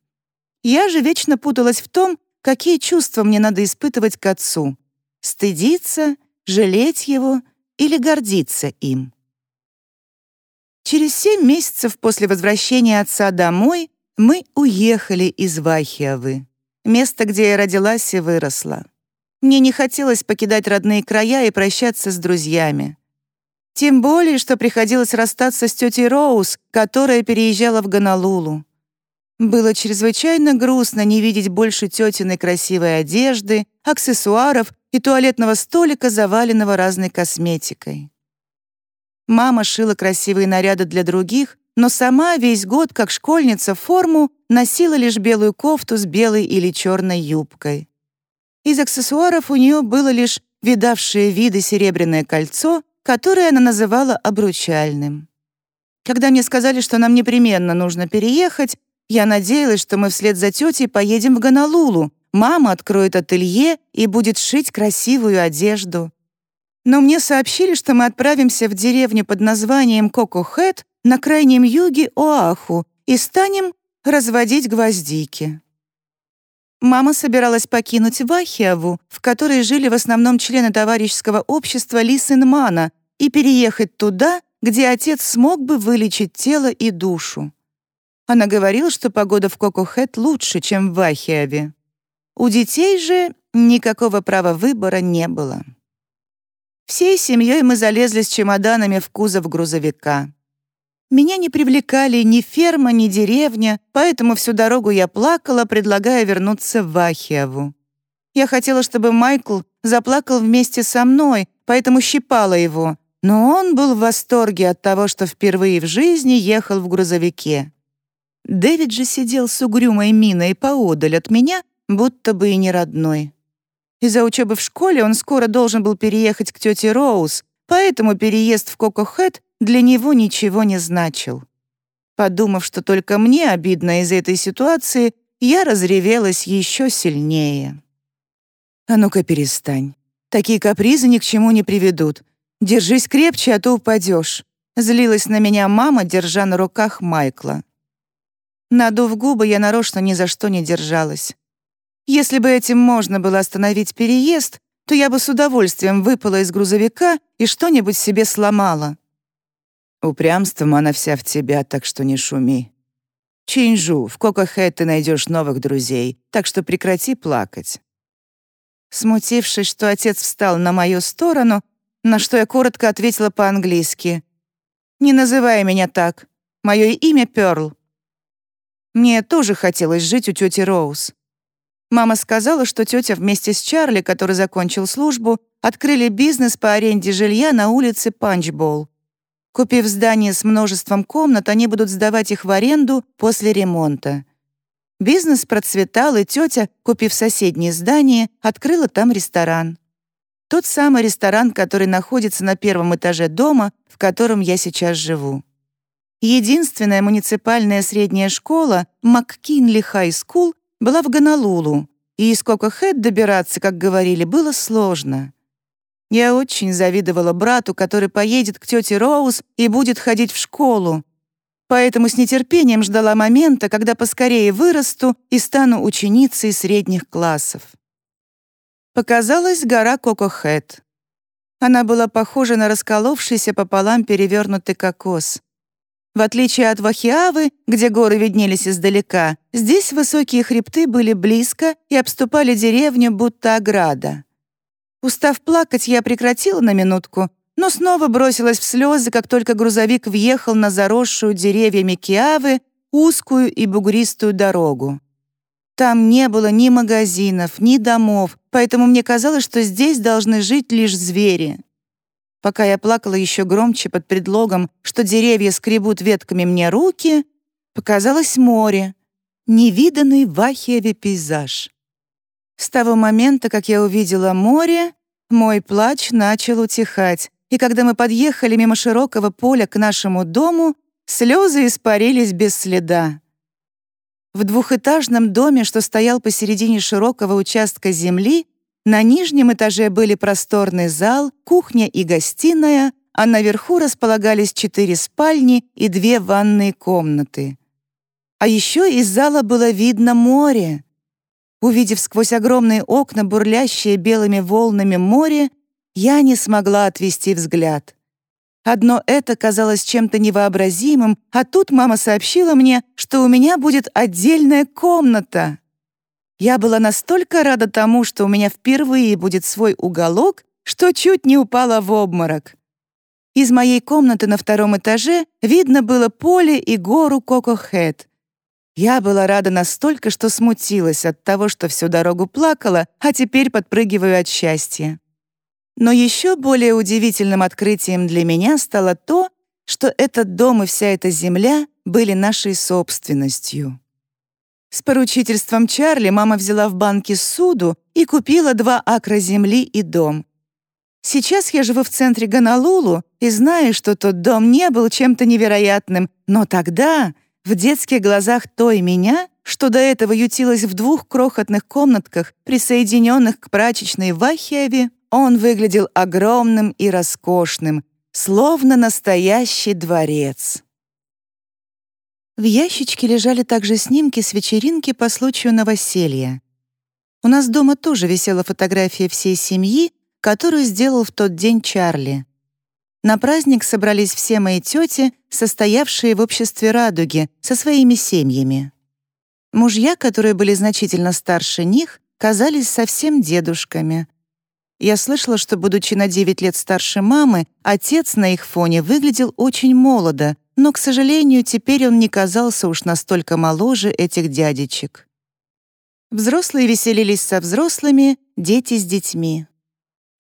Я же вечно путалась в том, какие чувства мне надо испытывать к отцу — стыдиться, жалеть его или гордиться им. Через семь месяцев после возвращения отца домой мы уехали из Вахиавы, место, где я родилась и выросла. Мне не хотелось покидать родные края и прощаться с друзьями. Тем более, что приходилось расстаться с тетей Роуз, которая переезжала в Гонолулу. Было чрезвычайно грустно не видеть больше тетиной красивой одежды, аксессуаров и туалетного столика, заваленного разной косметикой. Мама шила красивые наряды для других, но сама весь год, как школьница, форму носила лишь белую кофту с белой или черной юбкой. Из аксессуаров у нее было лишь видавшее виды серебряное кольцо, которое она называла обручальным. Когда мне сказали, что нам непременно нужно переехать, я надеялась, что мы вслед за тетей поедем в Гонолулу. Мама откроет ателье и будет шить красивую одежду. Но мне сообщили, что мы отправимся в деревню под названием Кокохэт на крайнем юге Оаху и станем разводить гвоздики. Мама собиралась покинуть Вахиаву, в которой жили в основном члены товарищеского общества Лисенмана, и переехать туда, где отец смог бы вылечить тело и душу. Она говорила, что погода в Кокохэт лучше, чем в Вахиаве. У детей же никакого права выбора не было. Всей семьей мы залезли с чемоданами в кузов грузовика. Меня не привлекали ни ферма, ни деревня, поэтому всю дорогу я плакала, предлагая вернуться в Вахиаву. Я хотела, чтобы Майкл заплакал вместе со мной, поэтому щипала его, но он был в восторге от того, что впервые в жизни ехал в грузовике. Дэвид же сидел с угрюмой миной поодаль от меня, будто бы и не родной. Из-за учебы в школе он скоро должен был переехать к тете Роуз, поэтому переезд в Кокохэт для него ничего не значил. Подумав, что только мне обидно из этой ситуации, я разревелась еще сильнее. «А ну-ка перестань. Такие капризы ни к чему не приведут. Держись крепче, а то упадешь», — злилась на меня мама, держа на руках Майкла. Надув губы, я нарочно ни за что не держалась. Если бы этим можно было остановить переезд, то я бы с удовольствием выпала из грузовика и что-нибудь себе сломала. Упрямством она вся в тебя, так что не шуми. Чинжу, в Кокохэт ты найдешь новых друзей, так что прекрати плакать. Смутившись, что отец встал на мою сторону, на что я коротко ответила по-английски. «Не называй меня так. Мое имя Пёрл». Мне тоже хотелось жить у тети Роуз. Мама сказала, что тетя вместе с Чарли, который закончил службу, открыли бизнес по аренде жилья на улице Панчбол. Купив здание с множеством комнат, они будут сдавать их в аренду после ремонта. Бизнес процветал, и тетя, купив соседнее здание, открыла там ресторан. Тот самый ресторан, который находится на первом этаже дома, в котором я сейчас живу. Единственная муниципальная средняя школа, McKinley High School, была в Гонолулу, и из Коко-Хед добираться, как говорили, было сложно. Я очень завидовала брату, который поедет к тете Роуз и будет ходить в школу. Поэтому с нетерпением ждала момента, когда поскорее вырасту и стану ученицей средних классов. Показалась гора Кокохэт. Она была похожа на расколовшийся пополам перевернутый кокос. В отличие от Вахиавы, где горы виднелись издалека, здесь высокие хребты были близко и обступали деревню, будто ограда. Устав плакать, я прекратила на минутку, но снова бросилась в слезы, как только грузовик въехал на заросшую деревьями Киавы узкую и бугристую дорогу. Там не было ни магазинов, ни домов, поэтому мне казалось, что здесь должны жить лишь звери. Пока я плакала еще громче под предлогом, что деревья скребут ветками мне руки, показалось море, невиданный в Ахиеве пейзаж. С того момента, как я увидела море, мой плач начал утихать, и когда мы подъехали мимо широкого поля к нашему дому, слезы испарились без следа. В двухэтажном доме, что стоял посередине широкого участка земли, на нижнем этаже были просторный зал, кухня и гостиная, а наверху располагались четыре спальни и две ванные комнаты. А еще из зала было видно море. Увидев сквозь огромные окна бурлящее белыми волнами море, я не смогла отвести взгляд. Одно это казалось чем-то невообразимым, а тут мама сообщила мне, что у меня будет отдельная комната. Я была настолько рада тому, что у меня впервые будет свой уголок, что чуть не упала в обморок. Из моей комнаты на втором этаже видно было поле и гору Кокохэт. Я была рада настолько, что смутилась от того, что всю дорогу плакала, а теперь подпрыгиваю от счастья. Но еще более удивительным открытием для меня стало то, что этот дом и вся эта земля были нашей собственностью. С поручительством Чарли мама взяла в банке суду и купила два акра земли и дом. Сейчас я живу в центре Гонолулу и знаю, что тот дом не был чем-то невероятным, но тогда, в детских глазах той меня, что до этого ютилась в двух крохотных комнатках, присоединенных к прачечной в Ахиеве, он выглядел огромным и роскошным, словно настоящий дворец. В ящичке лежали также снимки с вечеринки по случаю новоселья. У нас дома тоже висела фотография всей семьи, которую сделал в тот день Чарли. На праздник собрались все мои тети, состоявшие в обществе радуги, со своими семьями. Мужья, которые были значительно старше них, казались совсем дедушками. Я слышала, что, будучи на 9 лет старше мамы, отец на их фоне выглядел очень молодо, но, к сожалению, теперь он не казался уж настолько моложе этих дядечек. Взрослые веселились со взрослыми, дети с детьми.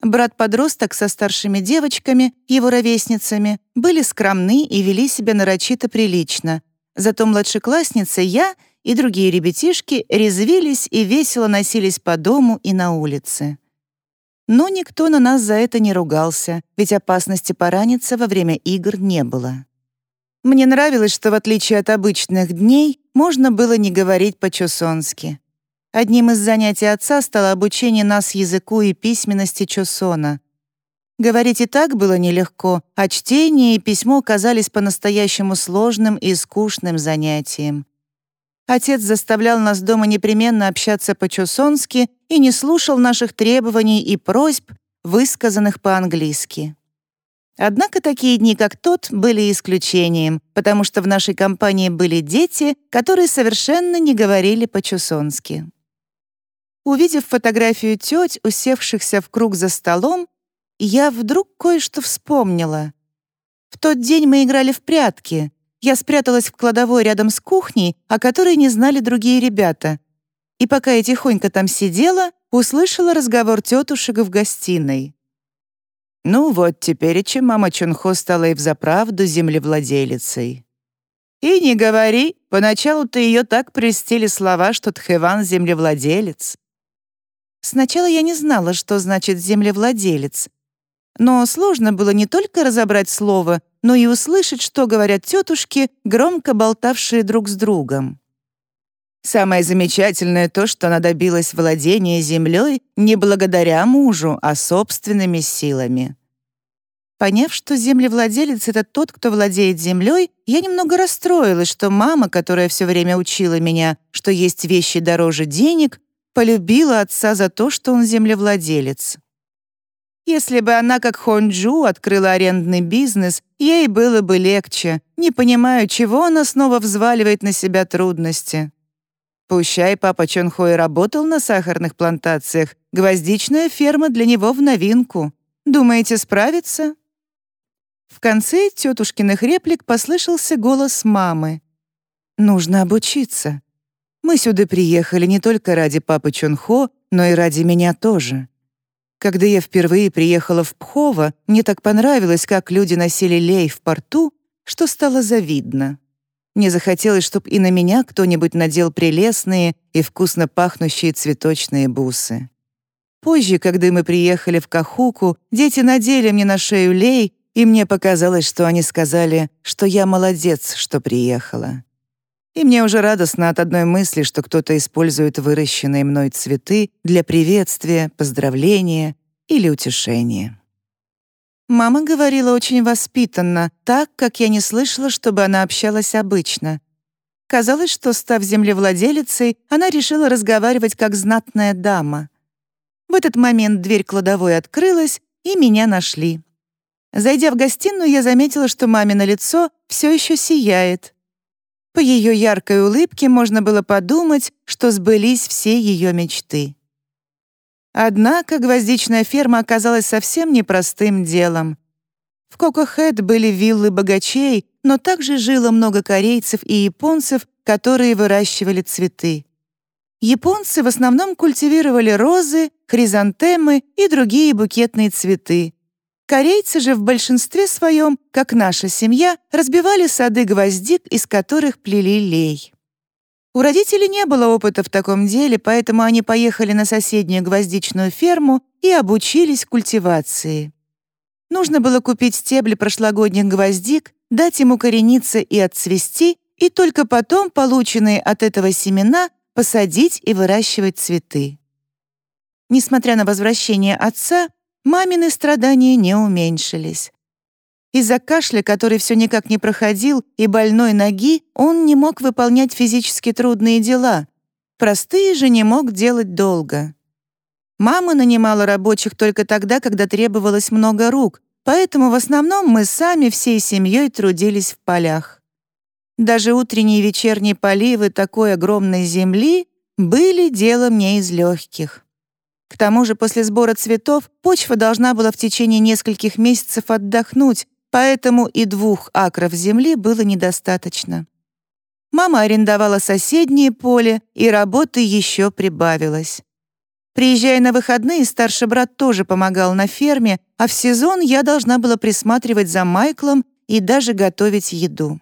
Брат-подросток со старшими девочками, его ровесницами, были скромны и вели себя нарочито прилично. Зато младшеклассницы я и другие ребятишки резвились и весело носились по дому и на улице. Но никто на нас за это не ругался, ведь опасности пораниться во время игр не было. Мне нравилось, что в отличие от обычных дней, можно было не говорить по-чосонски. Одним из занятий отца стало обучение нас языку и письменности чосона. Говорить и так было нелегко, а чтение и письмо казались по-настоящему сложным и скучным занятием. отец заставлял нас дома непременно общаться по-чусонски и не слушал наших требований и просьб, высказанных по-английски. Однако такие дни, как тот, были исключением, потому что в нашей компании были дети, которые совершенно не говорили по-чусонски. Увидев фотографию теть, усевшихся в круг за столом, я вдруг кое-что вспомнила. В тот день мы играли в прятки. Я спряталась в кладовой рядом с кухней, о которой не знали другие ребята. И пока я тихонько там сидела, услышала разговор тетушек в гостиной. Ну вот, теперь чем мама Чунхо стала и взаправду землевладелицей. И не говори, поначалу-то ее так престили слова, что Тхэван — землевладелец. Сначала я не знала, что значит «землевладелец», но сложно было не только разобрать слово, но и услышать, что говорят тетушки, громко болтавшие друг с другом. Самое замечательное то, что она добилась владения землей не благодаря мужу, а собственными силами. Поняв, что землевладелец — это тот, кто владеет землей, я немного расстроилась, что мама, которая все время учила меня, что есть вещи дороже денег, полюбила отца за то, что он землевладелец. Если бы она, как Хонджу, открыла арендный бизнес, ей было бы легче. Не понимаю, чего она снова взваливает на себя трудности. Пущай папа Чонхо и работал на сахарных плантациях, гвоздичная ферма для него в новинку. Думаете, справится? В конце тетушкиных реплик послышался голос мамы. «Нужно обучиться. Мы сюда приехали не только ради папы Чонхо, но и ради меня тоже. Когда я впервые приехала в Пхово, мне так понравилось, как люди носили лей в порту, что стало завидно. Мне захотелось, чтобы и на меня кто-нибудь надел прелестные и вкусно пахнущие цветочные бусы. Позже, когда мы приехали в Кахуку, дети надели мне на шею лей, и мне показалось, что они сказали, что я молодец, что приехала. И мне уже радостно от одной мысли, что кто-то использует выращенные мной цветы для приветствия, поздравления или утешения. Мама говорила очень воспитанно, так, как я не слышала, чтобы она общалась обычно. Казалось, что, став землевладелицей, она решила разговаривать как знатная дама. В этот момент дверь кладовой открылась, и меня нашли. Зайдя в гостиную, я заметила, что мамино лицо все еще сияет. По ее яркой улыбке можно было подумать, что сбылись все ее мечты. Однако гвоздичная ферма оказалась совсем непростым делом. В Кокохэт были виллы богачей, но также жило много корейцев и японцев, которые выращивали цветы. Японцы в основном культивировали розы, хризантемы и другие букетные цветы, Корейцы же в большинстве своем, как наша семья, разбивали сады гвоздик, из которых плели лей. У родителей не было опыта в таком деле, поэтому они поехали на соседнюю гвоздичную ферму и обучились культивации. Нужно было купить стебли прошлогодних гвоздик, дать ему корениться и отцвести, и только потом полученные от этого семена посадить и выращивать цветы. Несмотря на возвращение отца, мамины страдания не уменьшились. Из-за кашля, который все никак не проходил, и больной ноги, он не мог выполнять физически трудные дела. Простые же не мог делать долго. Мама нанимала рабочих только тогда, когда требовалось много рук, поэтому в основном мы сами всей семьей трудились в полях. Даже утренние и вечерние поливы такой огромной земли были делом не из легких. К тому же после сбора цветов почва должна была в течение нескольких месяцев отдохнуть, поэтому и двух акров земли было недостаточно. Мама арендовала соседнее поле, и работы еще прибавилось. Приезжая на выходные, старший брат тоже помогал на ферме, а в сезон я должна была присматривать за Майклом и даже готовить еду.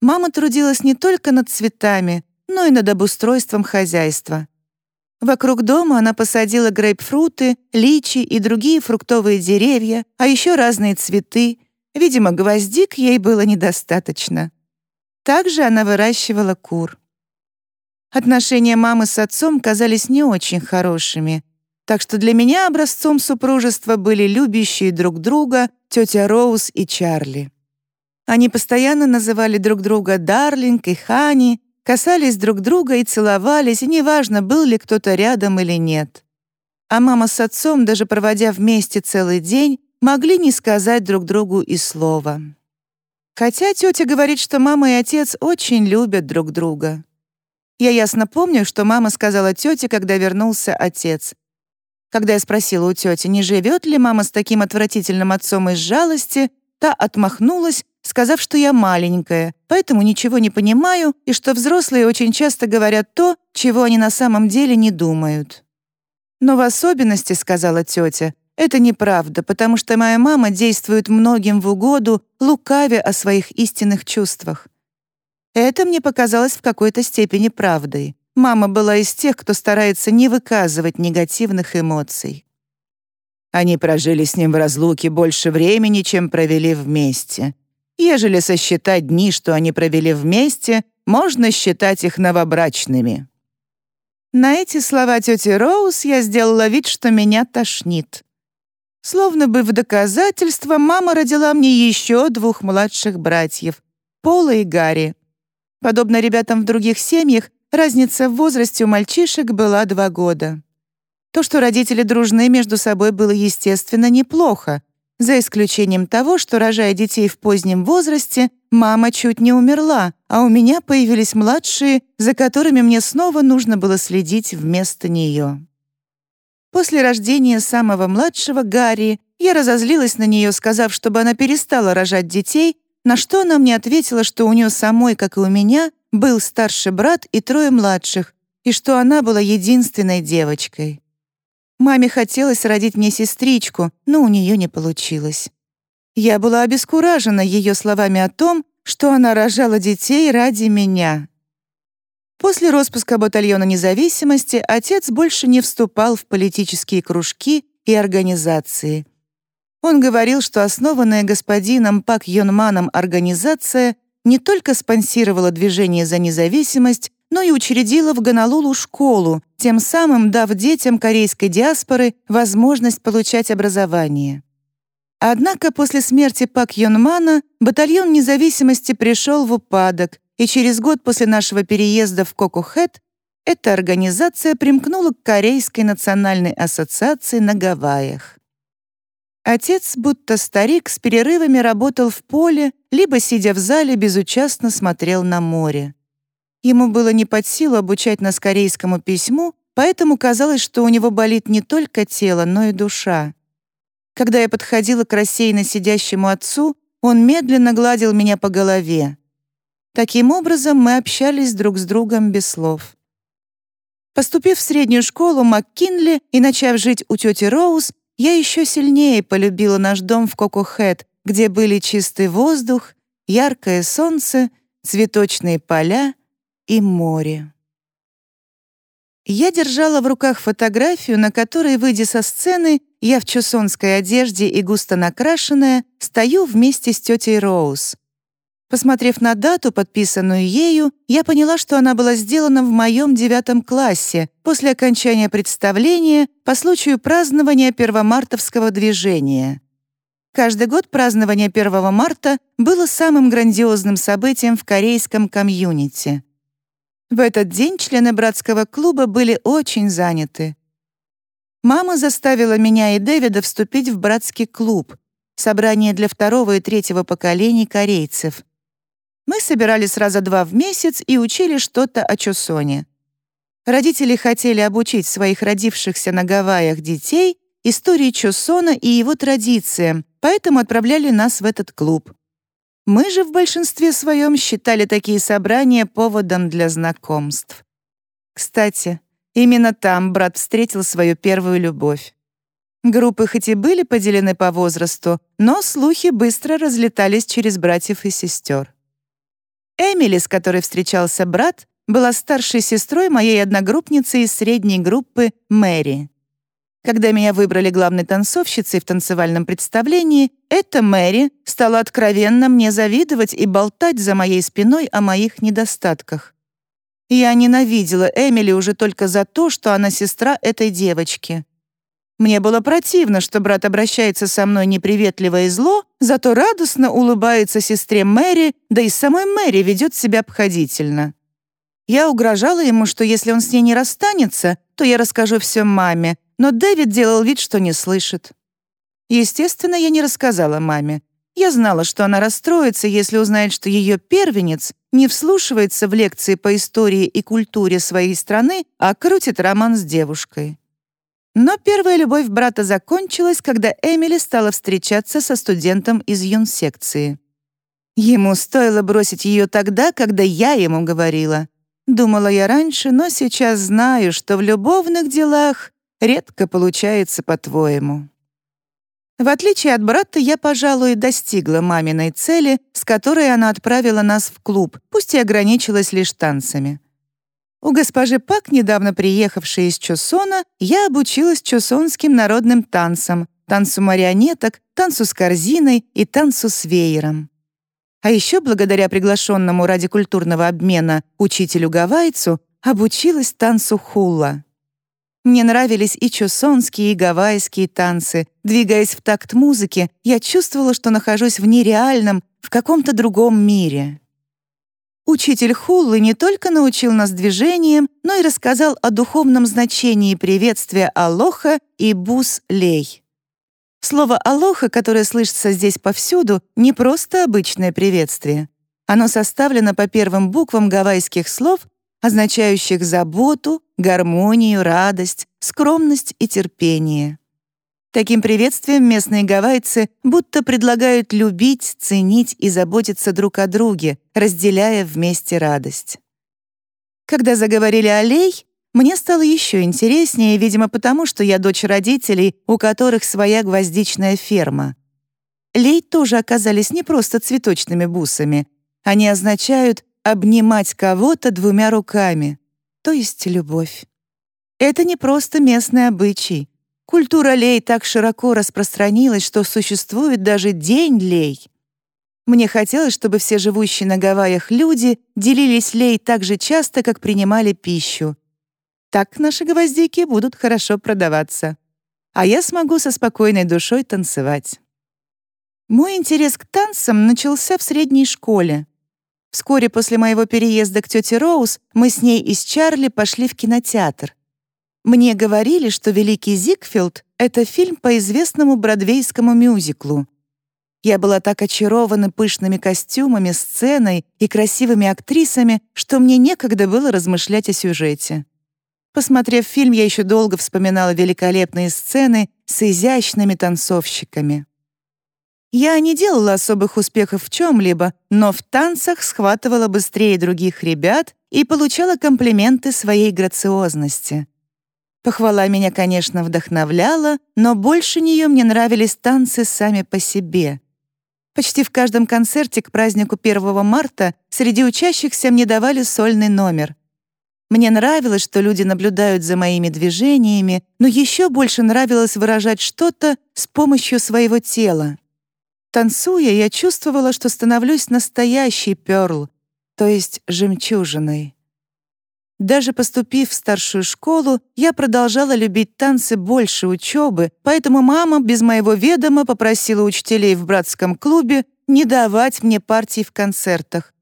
Мама трудилась не только над цветами, но и над обустройством хозяйства. Вокруг дома она посадила грейпфруты, личи и другие фруктовые деревья, а еще разные цветы. Видимо, гвоздик ей было недостаточно. Также она выращивала кур. Отношения мамы с отцом казались не очень хорошими, так что для меня образцом супружества были любящие друг друга тетя Роуз и Чарли. Они постоянно называли друг друга «Дарлинг» и «Хани», касались друг друга и целовались, и неважно, был ли кто-то рядом или нет. А мама с отцом, даже проводя вместе целый день, могли не сказать друг другу и слова. Хотя тетя говорит, что мама и отец очень любят друг друга. Я ясно помню, что мама сказала тете, когда вернулся отец. Когда я спросила у тети, не живет ли мама с таким отвратительным отцом из жалости, та отмахнулась, сказав, что я маленькая, поэтому ничего не понимаю и что взрослые очень часто говорят то, чего они на самом деле не думают. Но в особенности, сказала тетя, это неправда, потому что моя мама действует многим в угоду, лукавя о своих истинных чувствах. Это мне показалось в какой-то степени правдой. Мама была из тех, кто старается не выказывать негативных эмоций. Они прожили с ним в разлуке больше времени, чем провели вместе. Ежели сосчитать дни, что они провели вместе, можно считать их новобрачными. На эти слова тети Роуз я сделала вид, что меня тошнит. Словно бы в доказательство мама родила мне еще двух младших братьев — Пола и Гарри. Подобно ребятам в других семьях, разница в возрасте у мальчишек была два года. То, что родители дружны между собой, было, естественно, неплохо, за исключением того, что, рожая детей в позднем возрасте, мама чуть не умерла, а у меня появились младшие, за которыми мне снова нужно было следить вместо нее. После рождения самого младшего, Гарри, я разозлилась на нее, сказав, чтобы она перестала рожать детей, на что она мне ответила, что у нее самой, как и у меня, был старший брат и трое младших, и что она была единственной девочкой. Маме хотелось родить мне сестричку, но у нее не получилось. Я была обескуражена ее словами о том, что она рожала детей ради меня. После распуска батальона независимости отец больше не вступал в политические кружки и организации. Он говорил, что основанная господином Пак Йонманом организация не только спонсировала движение за независимость, но и учредила в Гонолулу школу, тем самым дав детям корейской диаспоры возможность получать образование. Однако после смерти Пак Йонмана батальон независимости пришел в упадок, и через год после нашего переезда в Кокохэт эта организация примкнула к Корейской национальной ассоциации на Гавайях. Отец, будто старик, с перерывами работал в поле, либо, сидя в зале, безучастно смотрел на море. Ему было не под силу обучать нас корейскому письму, поэтому казалось, что у него болит не только тело, но и душа. Когда я подходила к рассеянно сидящему отцу, он медленно гладил меня по голове. Таким образом, мы общались друг с другом без слов. Поступив в среднюю школу МакКинли и начав жить у тети Роуз, я еще сильнее полюбила наш дом в Кокохэт, где были чистый воздух, яркое солнце, цветочные поля и море. Я держала в руках фотографию, на которой, выйдя со сцены, я в чусонской одежде и густо накрашенная, стою вместе с тетей Роуз. Посмотрев на дату, подписанную ею, я поняла, что она была сделана в моем девятом классе после окончания представления по случаю празднования первомартовского движения. Каждый год празднование 1 марта было самым грандиозным событием в корейском комьюнити. В этот день члены братского клуба были очень заняты. Мама заставила меня и Дэвида вступить в братский клуб, собрание для второго и третьего поколений корейцев. Мы собирались раза два в месяц и учили что-то о Чосоне. Родители хотели обучить своих родившихся на Гавайях детей истории Чосона и его традициям, поэтому отправляли нас в этот клуб. Мы же в большинстве своем считали такие собрания поводом для знакомств. Кстати, именно там брат встретил свою первую любовь. Группы хоть и были поделены по возрасту, но слухи быстро разлетались через братьев и сестер. Эмили, с которой встречался брат, была старшей сестрой моей одногруппницы из средней группы Мэри. Когда меня выбрали главной танцовщицей в танцевальном представлении, эта Мэри стала откровенно мне завидовать и болтать за моей спиной о моих недостатках. Я ненавидела Эмили уже только за то, что она сестра этой девочки. Мне было противно, что брат обращается со мной неприветливо и зло, зато радостно улыбается сестре Мэри, да и самой Мэри ведет себя обходительно. Я угрожала ему, что если он с ней не расстанется, то я расскажу все маме, но Дэвид делал вид, что не слышит. Естественно, я не рассказала маме. Я знала, что она расстроится, если узнает, что ее первенец не вслушивается в лекции по истории и культуре своей страны, а крутит роман с девушкой. Но первая любовь брата закончилась, когда Эмили стала встречаться со студентом из юнсекции. Ему стоило бросить ее тогда, когда я ему говорила. Думала я раньше, но сейчас знаю, что в любовных делах редко получается по-твоему. В отличие от брата, я, пожалуй, достигла маминой цели, с которой она отправила нас в клуб, пусть и ограничилась лишь танцами. У госпожи Пак, недавно приехавшей из Чосона, я обучилась чосонским народным танцам, танцу марионеток, танцу с корзиной и танцу с веером. А еще благодаря приглашенному ради культурного обмена учителю-гавайцу обучилась танцу хула. Мне нравились и чусонские, и гавайские танцы. Двигаясь в такт музыки, я чувствовала, что нахожусь в нереальном, в каком-то другом мире. Учитель Хуллы не только научил нас движениям, но и рассказал о духовном значении приветствия «Алоха» и «Бус-лей». Слово «алоха», которое слышится здесь повсюду, не просто обычное приветствие. Оно составлено по первым буквам гавайских слов означающих заботу, гармонию, радость, скромность и терпение. Таким приветствием местные гавайцы будто предлагают любить, ценить и заботиться друг о друге, разделяя вместе радость. Когда заговорили о лей, мне стало еще интереснее, видимо, потому что я дочь родителей, у которых своя гвоздичная ферма. Лей тоже оказались не просто цветочными бусами. Они означают обнимать кого-то двумя руками, то есть любовь. Это не просто местный обычай. Культура лей так широко распространилась, что существует даже День лей. Мне хотелось, чтобы все живущие на Гавайях люди делились лей так же часто, как принимали пищу. Так наши гвоздики будут хорошо продаваться. А я смогу со спокойной душой танцевать. Мой интерес к танцам начался в средней школе. Вскоре после моего переезда к тете Роуз мы с ней и с Чарли пошли в кинотеатр. Мне говорили, что «Великий Зигфилд» — это фильм по известному бродвейскому мюзиклу. Я была так очарована пышными костюмами, сценой и красивыми актрисами, что мне некогда было размышлять о сюжете. Посмотрев фильм, я еще долго вспоминала великолепные сцены с изящными танцовщиками. Я не делала особых успехов в чем-либо, но в танцах схватывала быстрее других ребят и получала комплименты своей грациозности. Похвала меня, конечно, вдохновляла, но больше нее мне нравились танцы сами по себе. Почти в каждом концерте к празднику 1 марта среди учащихся мне давали сольный номер. Мне нравилось, что люди наблюдают за моими движениями, но еще больше нравилось выражать что-то с помощью своего тела. Танцуя, я чувствовала, что становлюсь настоящей перл, то есть жемчужиной. Даже поступив в старшую школу, я продолжала любить танцы больше учебы, поэтому мама без моего ведома попросила учителей в братском клубе не давать мне партий в концертах.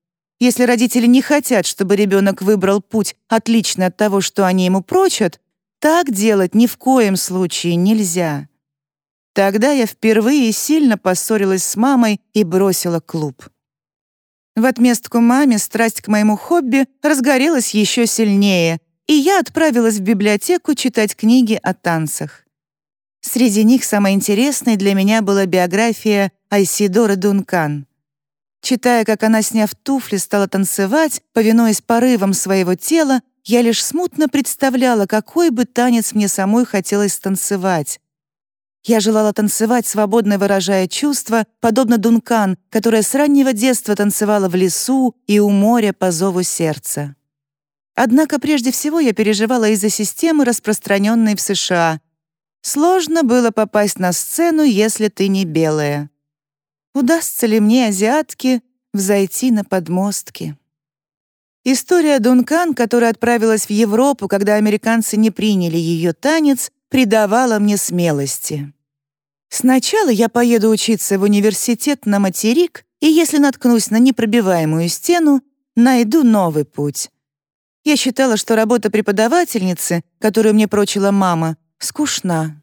Если родители не хотят, чтобы ребенок выбрал путь, отличный от того, что они ему прочат, так делать ни в коем случае нельзя. Тогда я впервые сильно поссорилась с мамой и бросила клуб. В отместку маме страсть к моему хобби разгорелась еще сильнее, и я отправилась в библиотеку читать книги о танцах. Среди них самой интересной для меня была биография Айсидоры Дункан. Читая, как она, сняв туфли, стала танцевать, повинуясь порывам своего тела, я лишь смутно представляла, какой бы танец мне самой хотелось танцевать, я желала танцевать, свободно выражая чувства, подобно Дункан, которая с раннего детства танцевала в лесу и у моря по зову сердца. Однако прежде всего я переживала из-за системы, распространенной в США. Сложно было попасть на сцену, если ты не белая. Удастся ли мне, азиатке, взойти на подмостки? История Дункан, которая отправилась в Европу, когда американцы не приняли ее танец, придавала мне смелости. Сначала я поеду учиться в университет на материк, и если наткнусь на непробиваемую стену, найду новый путь. Я считала, что работа преподавательницы, которую мне прочила мама, скучна.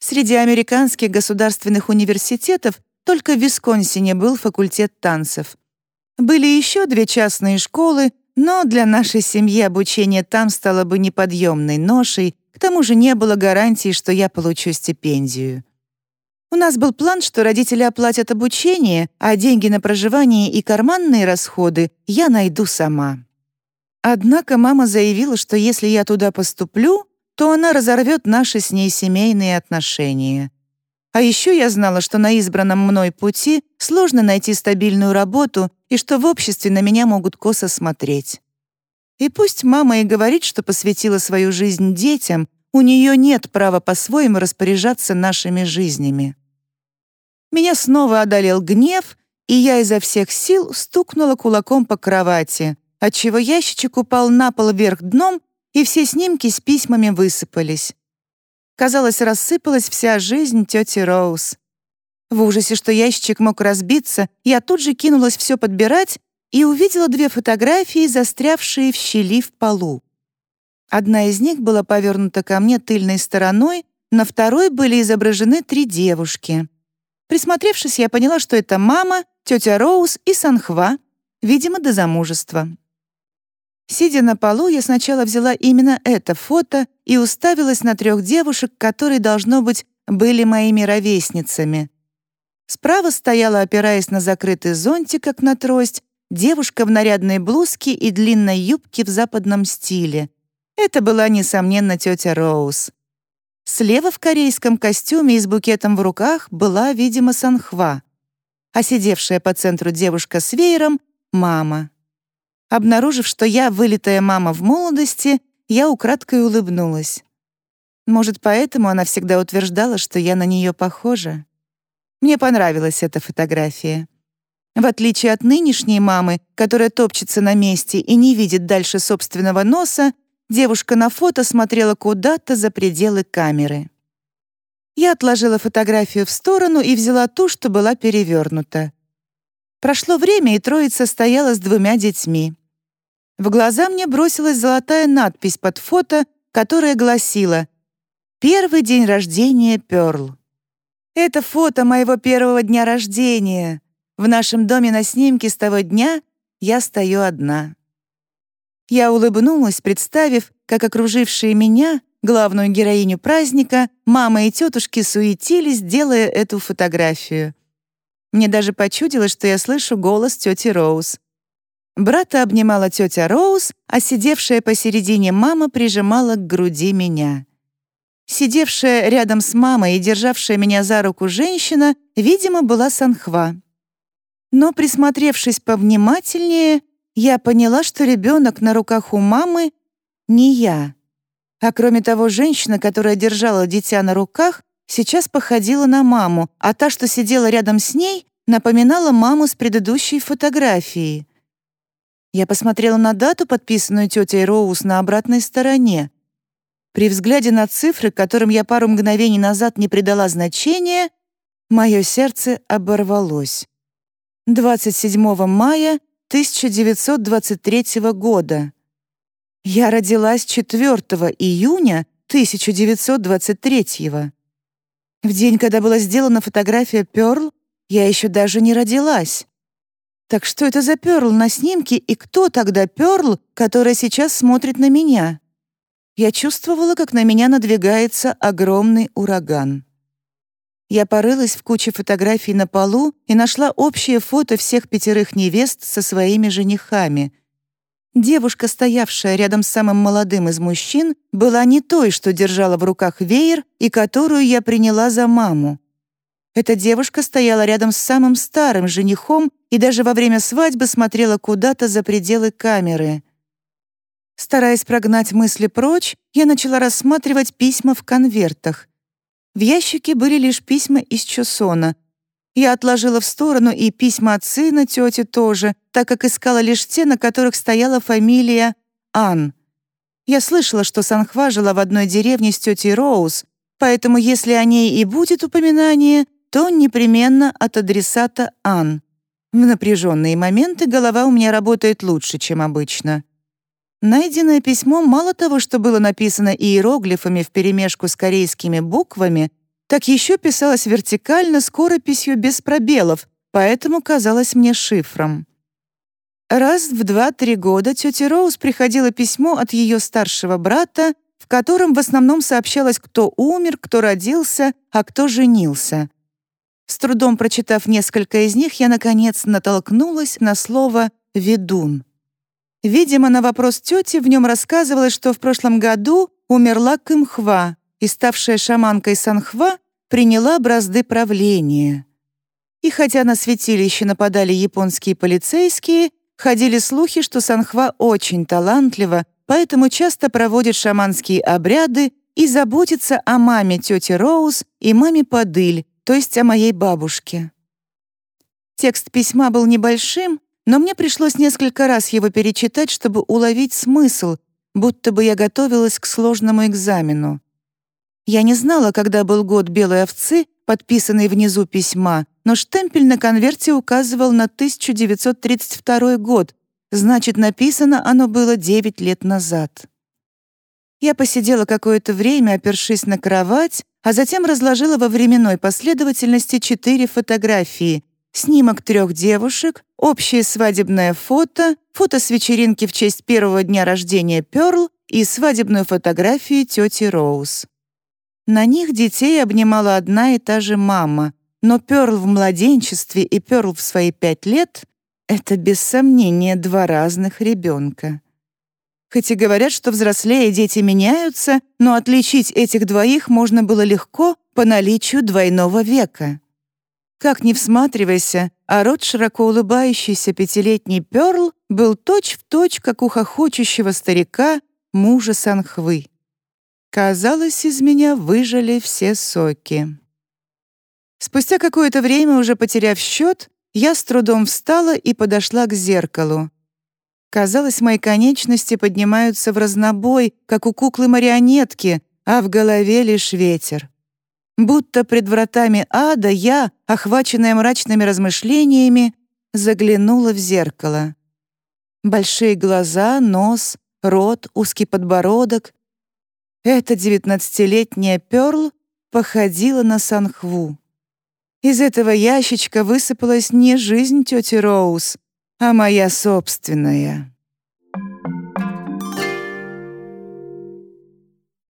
Среди американских государственных университетов только в Висконсине был факультет танцев. Были еще две частные школы, но для нашей семьи обучение там стало бы неподъемной ношей, к тому же не было гарантии, что я получу стипендию. У нас был план, что родители оплатят обучение, а деньги на проживание и карманные расходы я найду сама. Однако мама заявила, что если я туда поступлю, то она разорвет наши с ней семейные отношения. А еще я знала, что на избранном мной пути сложно найти стабильную работу и что в обществе на меня могут косо смотреть. И пусть мама и говорит, что посвятила свою жизнь детям, у нее нет права по-своему распоряжаться нашими жизнями. Меня снова одолел гнев, и я изо всех сил стукнула кулаком по кровати, отчего ящичек упал на пол вверх дном и все снимки с письмами высыпались. Казалось, рассыпалась вся жизнь тети Роуз. В ужасе, что ящичек мог разбиться, я тут же кинулась все подбирать и увидела две фотографии, застрявшие в щели в полу. Одна из них была повернута ко мне тыльной стороной, на второй были изображены три девушки. Присмотревшись, я поняла, что это мама, тетя Роуз и Санхва, видимо, до замужества. Сидя на полу, я сначала взяла именно это фото и уставилась на трех девушек, которые, должно быть, были моими ровесницами. Справа стояла, опираясь на закрытый зонтик, как на трость, девушка в нарядной блузке и длинной юбке в западном стиле. Это была, несомненно, тетя Роуз. Слева в корейском костюме и с букетом в руках была, видимо, Санхва, а сидевшая по центру девушка с веером — мама. Обнаружив, что я вылитая мама в молодости, я украдкой улыбнулась. Может, поэтому она всегда утверждала, что я на нее похожа. Мне понравилась эта фотография. В отличие от нынешней мамы, которая топчется на месте и не видит дальше собственного носа, девушка на фото смотрела куда-то за пределы камеры. Я отложила фотографию в сторону и взяла ту, что была перевернута. Прошло время, и троица стояла с двумя детьми. В глаза мне бросилась золотая надпись под фото, которая гласила «Первый день рождения Пёрл». Это фото моего первого дня рождения. В нашем доме на снимке с того дня я стою одна. Я улыбнулась, представив, как окружившие меня, главную героиню праздника, мама и тетушки суетились, делая эту фотографию. Мне даже почудилось, что я слышу голос тети Роуз. Брата обнимала тетя Роуз, а сидевшая посередине мама прижимала к груди меня. Сидевшая рядом с мамой и державшая меня за руку женщина, видимо, была Санхва. Но, присмотревшись повнимательнее, я поняла, что ребенок на руках у мамы не я. А кроме того, женщина, которая держала дитя на руках, сейчас походила на маму, а та, что сидела рядом с ней, напоминала маму с предыдущей фотографии. Я посмотрела на дату, подписанную тетей Роуз на обратной стороне. При взгляде на цифры, которым я пару мгновений назад не придала значения, мое сердце оборвалось. 27 мая 1923 года. Я родилась 4 июня 1923 -го. В день, когда была сделана фотография Пёрл, я еще даже не родилась. Так что это за Пёрл на снимке и кто тогда Пёрл, которая сейчас смотрит на меня? Я чувствовала, как на меня надвигается огромный ураган. Я порылась в куче фотографий на полу и нашла общее фото всех пятерых невест со своими женихами. Девушка, стоявшая рядом с самым молодым из мужчин, была не той, что держала в руках веер и которую я приняла за маму. Эта девушка стояла рядом с самым старым женихом и даже во время свадьбы смотрела куда-то за пределы камеры. Стараясь прогнать мысли прочь, я начала рассматривать письма в конвертах. В ящике были лишь письма из Чосона. Я отложила в сторону и письма от сына тети тоже, так как искала лишь те, на которых стояла фамилия Ан. Я слышала, что Санхва жила в одной деревне с тетей Роуз, поэтому если о ней и будет упоминание, то непременно от адресата Ан. В напряженные моменты голова у меня работает лучше, чем обычно. Найденное письмо мало того, что было написано иероглифами вперемешку с корейскими буквами, так еще писалось вертикально скорописью без пробелов, поэтому казалось мне шифром. Раз в два-три года тете Роуз приходило письмо от ее старшего брата, в котором в основном сообщалось, кто умер, кто родился, а кто женился. С трудом прочитав несколько из них, я, наконец, натолкнулась на слово «ведун». Видимо, на вопрос тети в нем рассказывалось, что в прошлом году умерла Кымхва, и, ставшая шаманкой Санхва, приняла бразды правления. И хотя на святилище нападали японские полицейские, ходили слухи, что Санхва очень талантлива, поэтому часто проводит шаманские обряды и заботится о маме тети Роуз и маме Падыль, то есть о моей бабушке. Текст письма был небольшим, но мне пришлось несколько раз его перечитать, чтобы уловить смысл, будто бы я готовилась к сложному экзамену. Я не знала, когда был год белой овцы, подписанный внизу письма, но штемпель на конверте указывал на 1932 год, значит, написано оно было 9 лет назад. Я посидела какое-то время, опершись на кровать, а затем разложила во временной последовательности четыре фотографии, снимок трех девушек, общее свадебное фото, фото с вечеринки в честь первого дня рождения Пёрл и свадебную фотографию тети Роуз. На них детей обнимала одна и та же мама, но Пёрл в младенчестве и Пёрл в свои пять лет — это, без сомнения, два разных ребенка. Хоть и говорят, что взрослее дети меняются, но отличить этих двоих можно было легко по наличию двойного века. Как ни всматривайся, а рот широко улыбающийся пятилетний Пёрл был точь-в-точь, точь, как у хохочущего старика, мужа Санхвы. Казалось, из меня выжали все соки. Спустя какое-то время, уже потеряв счет, я с трудом встала и подошла к зеркалу. Казалось, мои конечности поднимаются в разнобой, как у куклы-марионетки, а в голове лишь ветер. Будто пред вратами ада я, охваченная мрачными размышлениями, заглянула в зеркало. Большие глаза, нос, рот, узкий подбородок. Эта девятнадцатилетняя Пёрл походила на Санхву. Из этого ящичка высыпалась не жизнь тети Роуз, а моя собственная.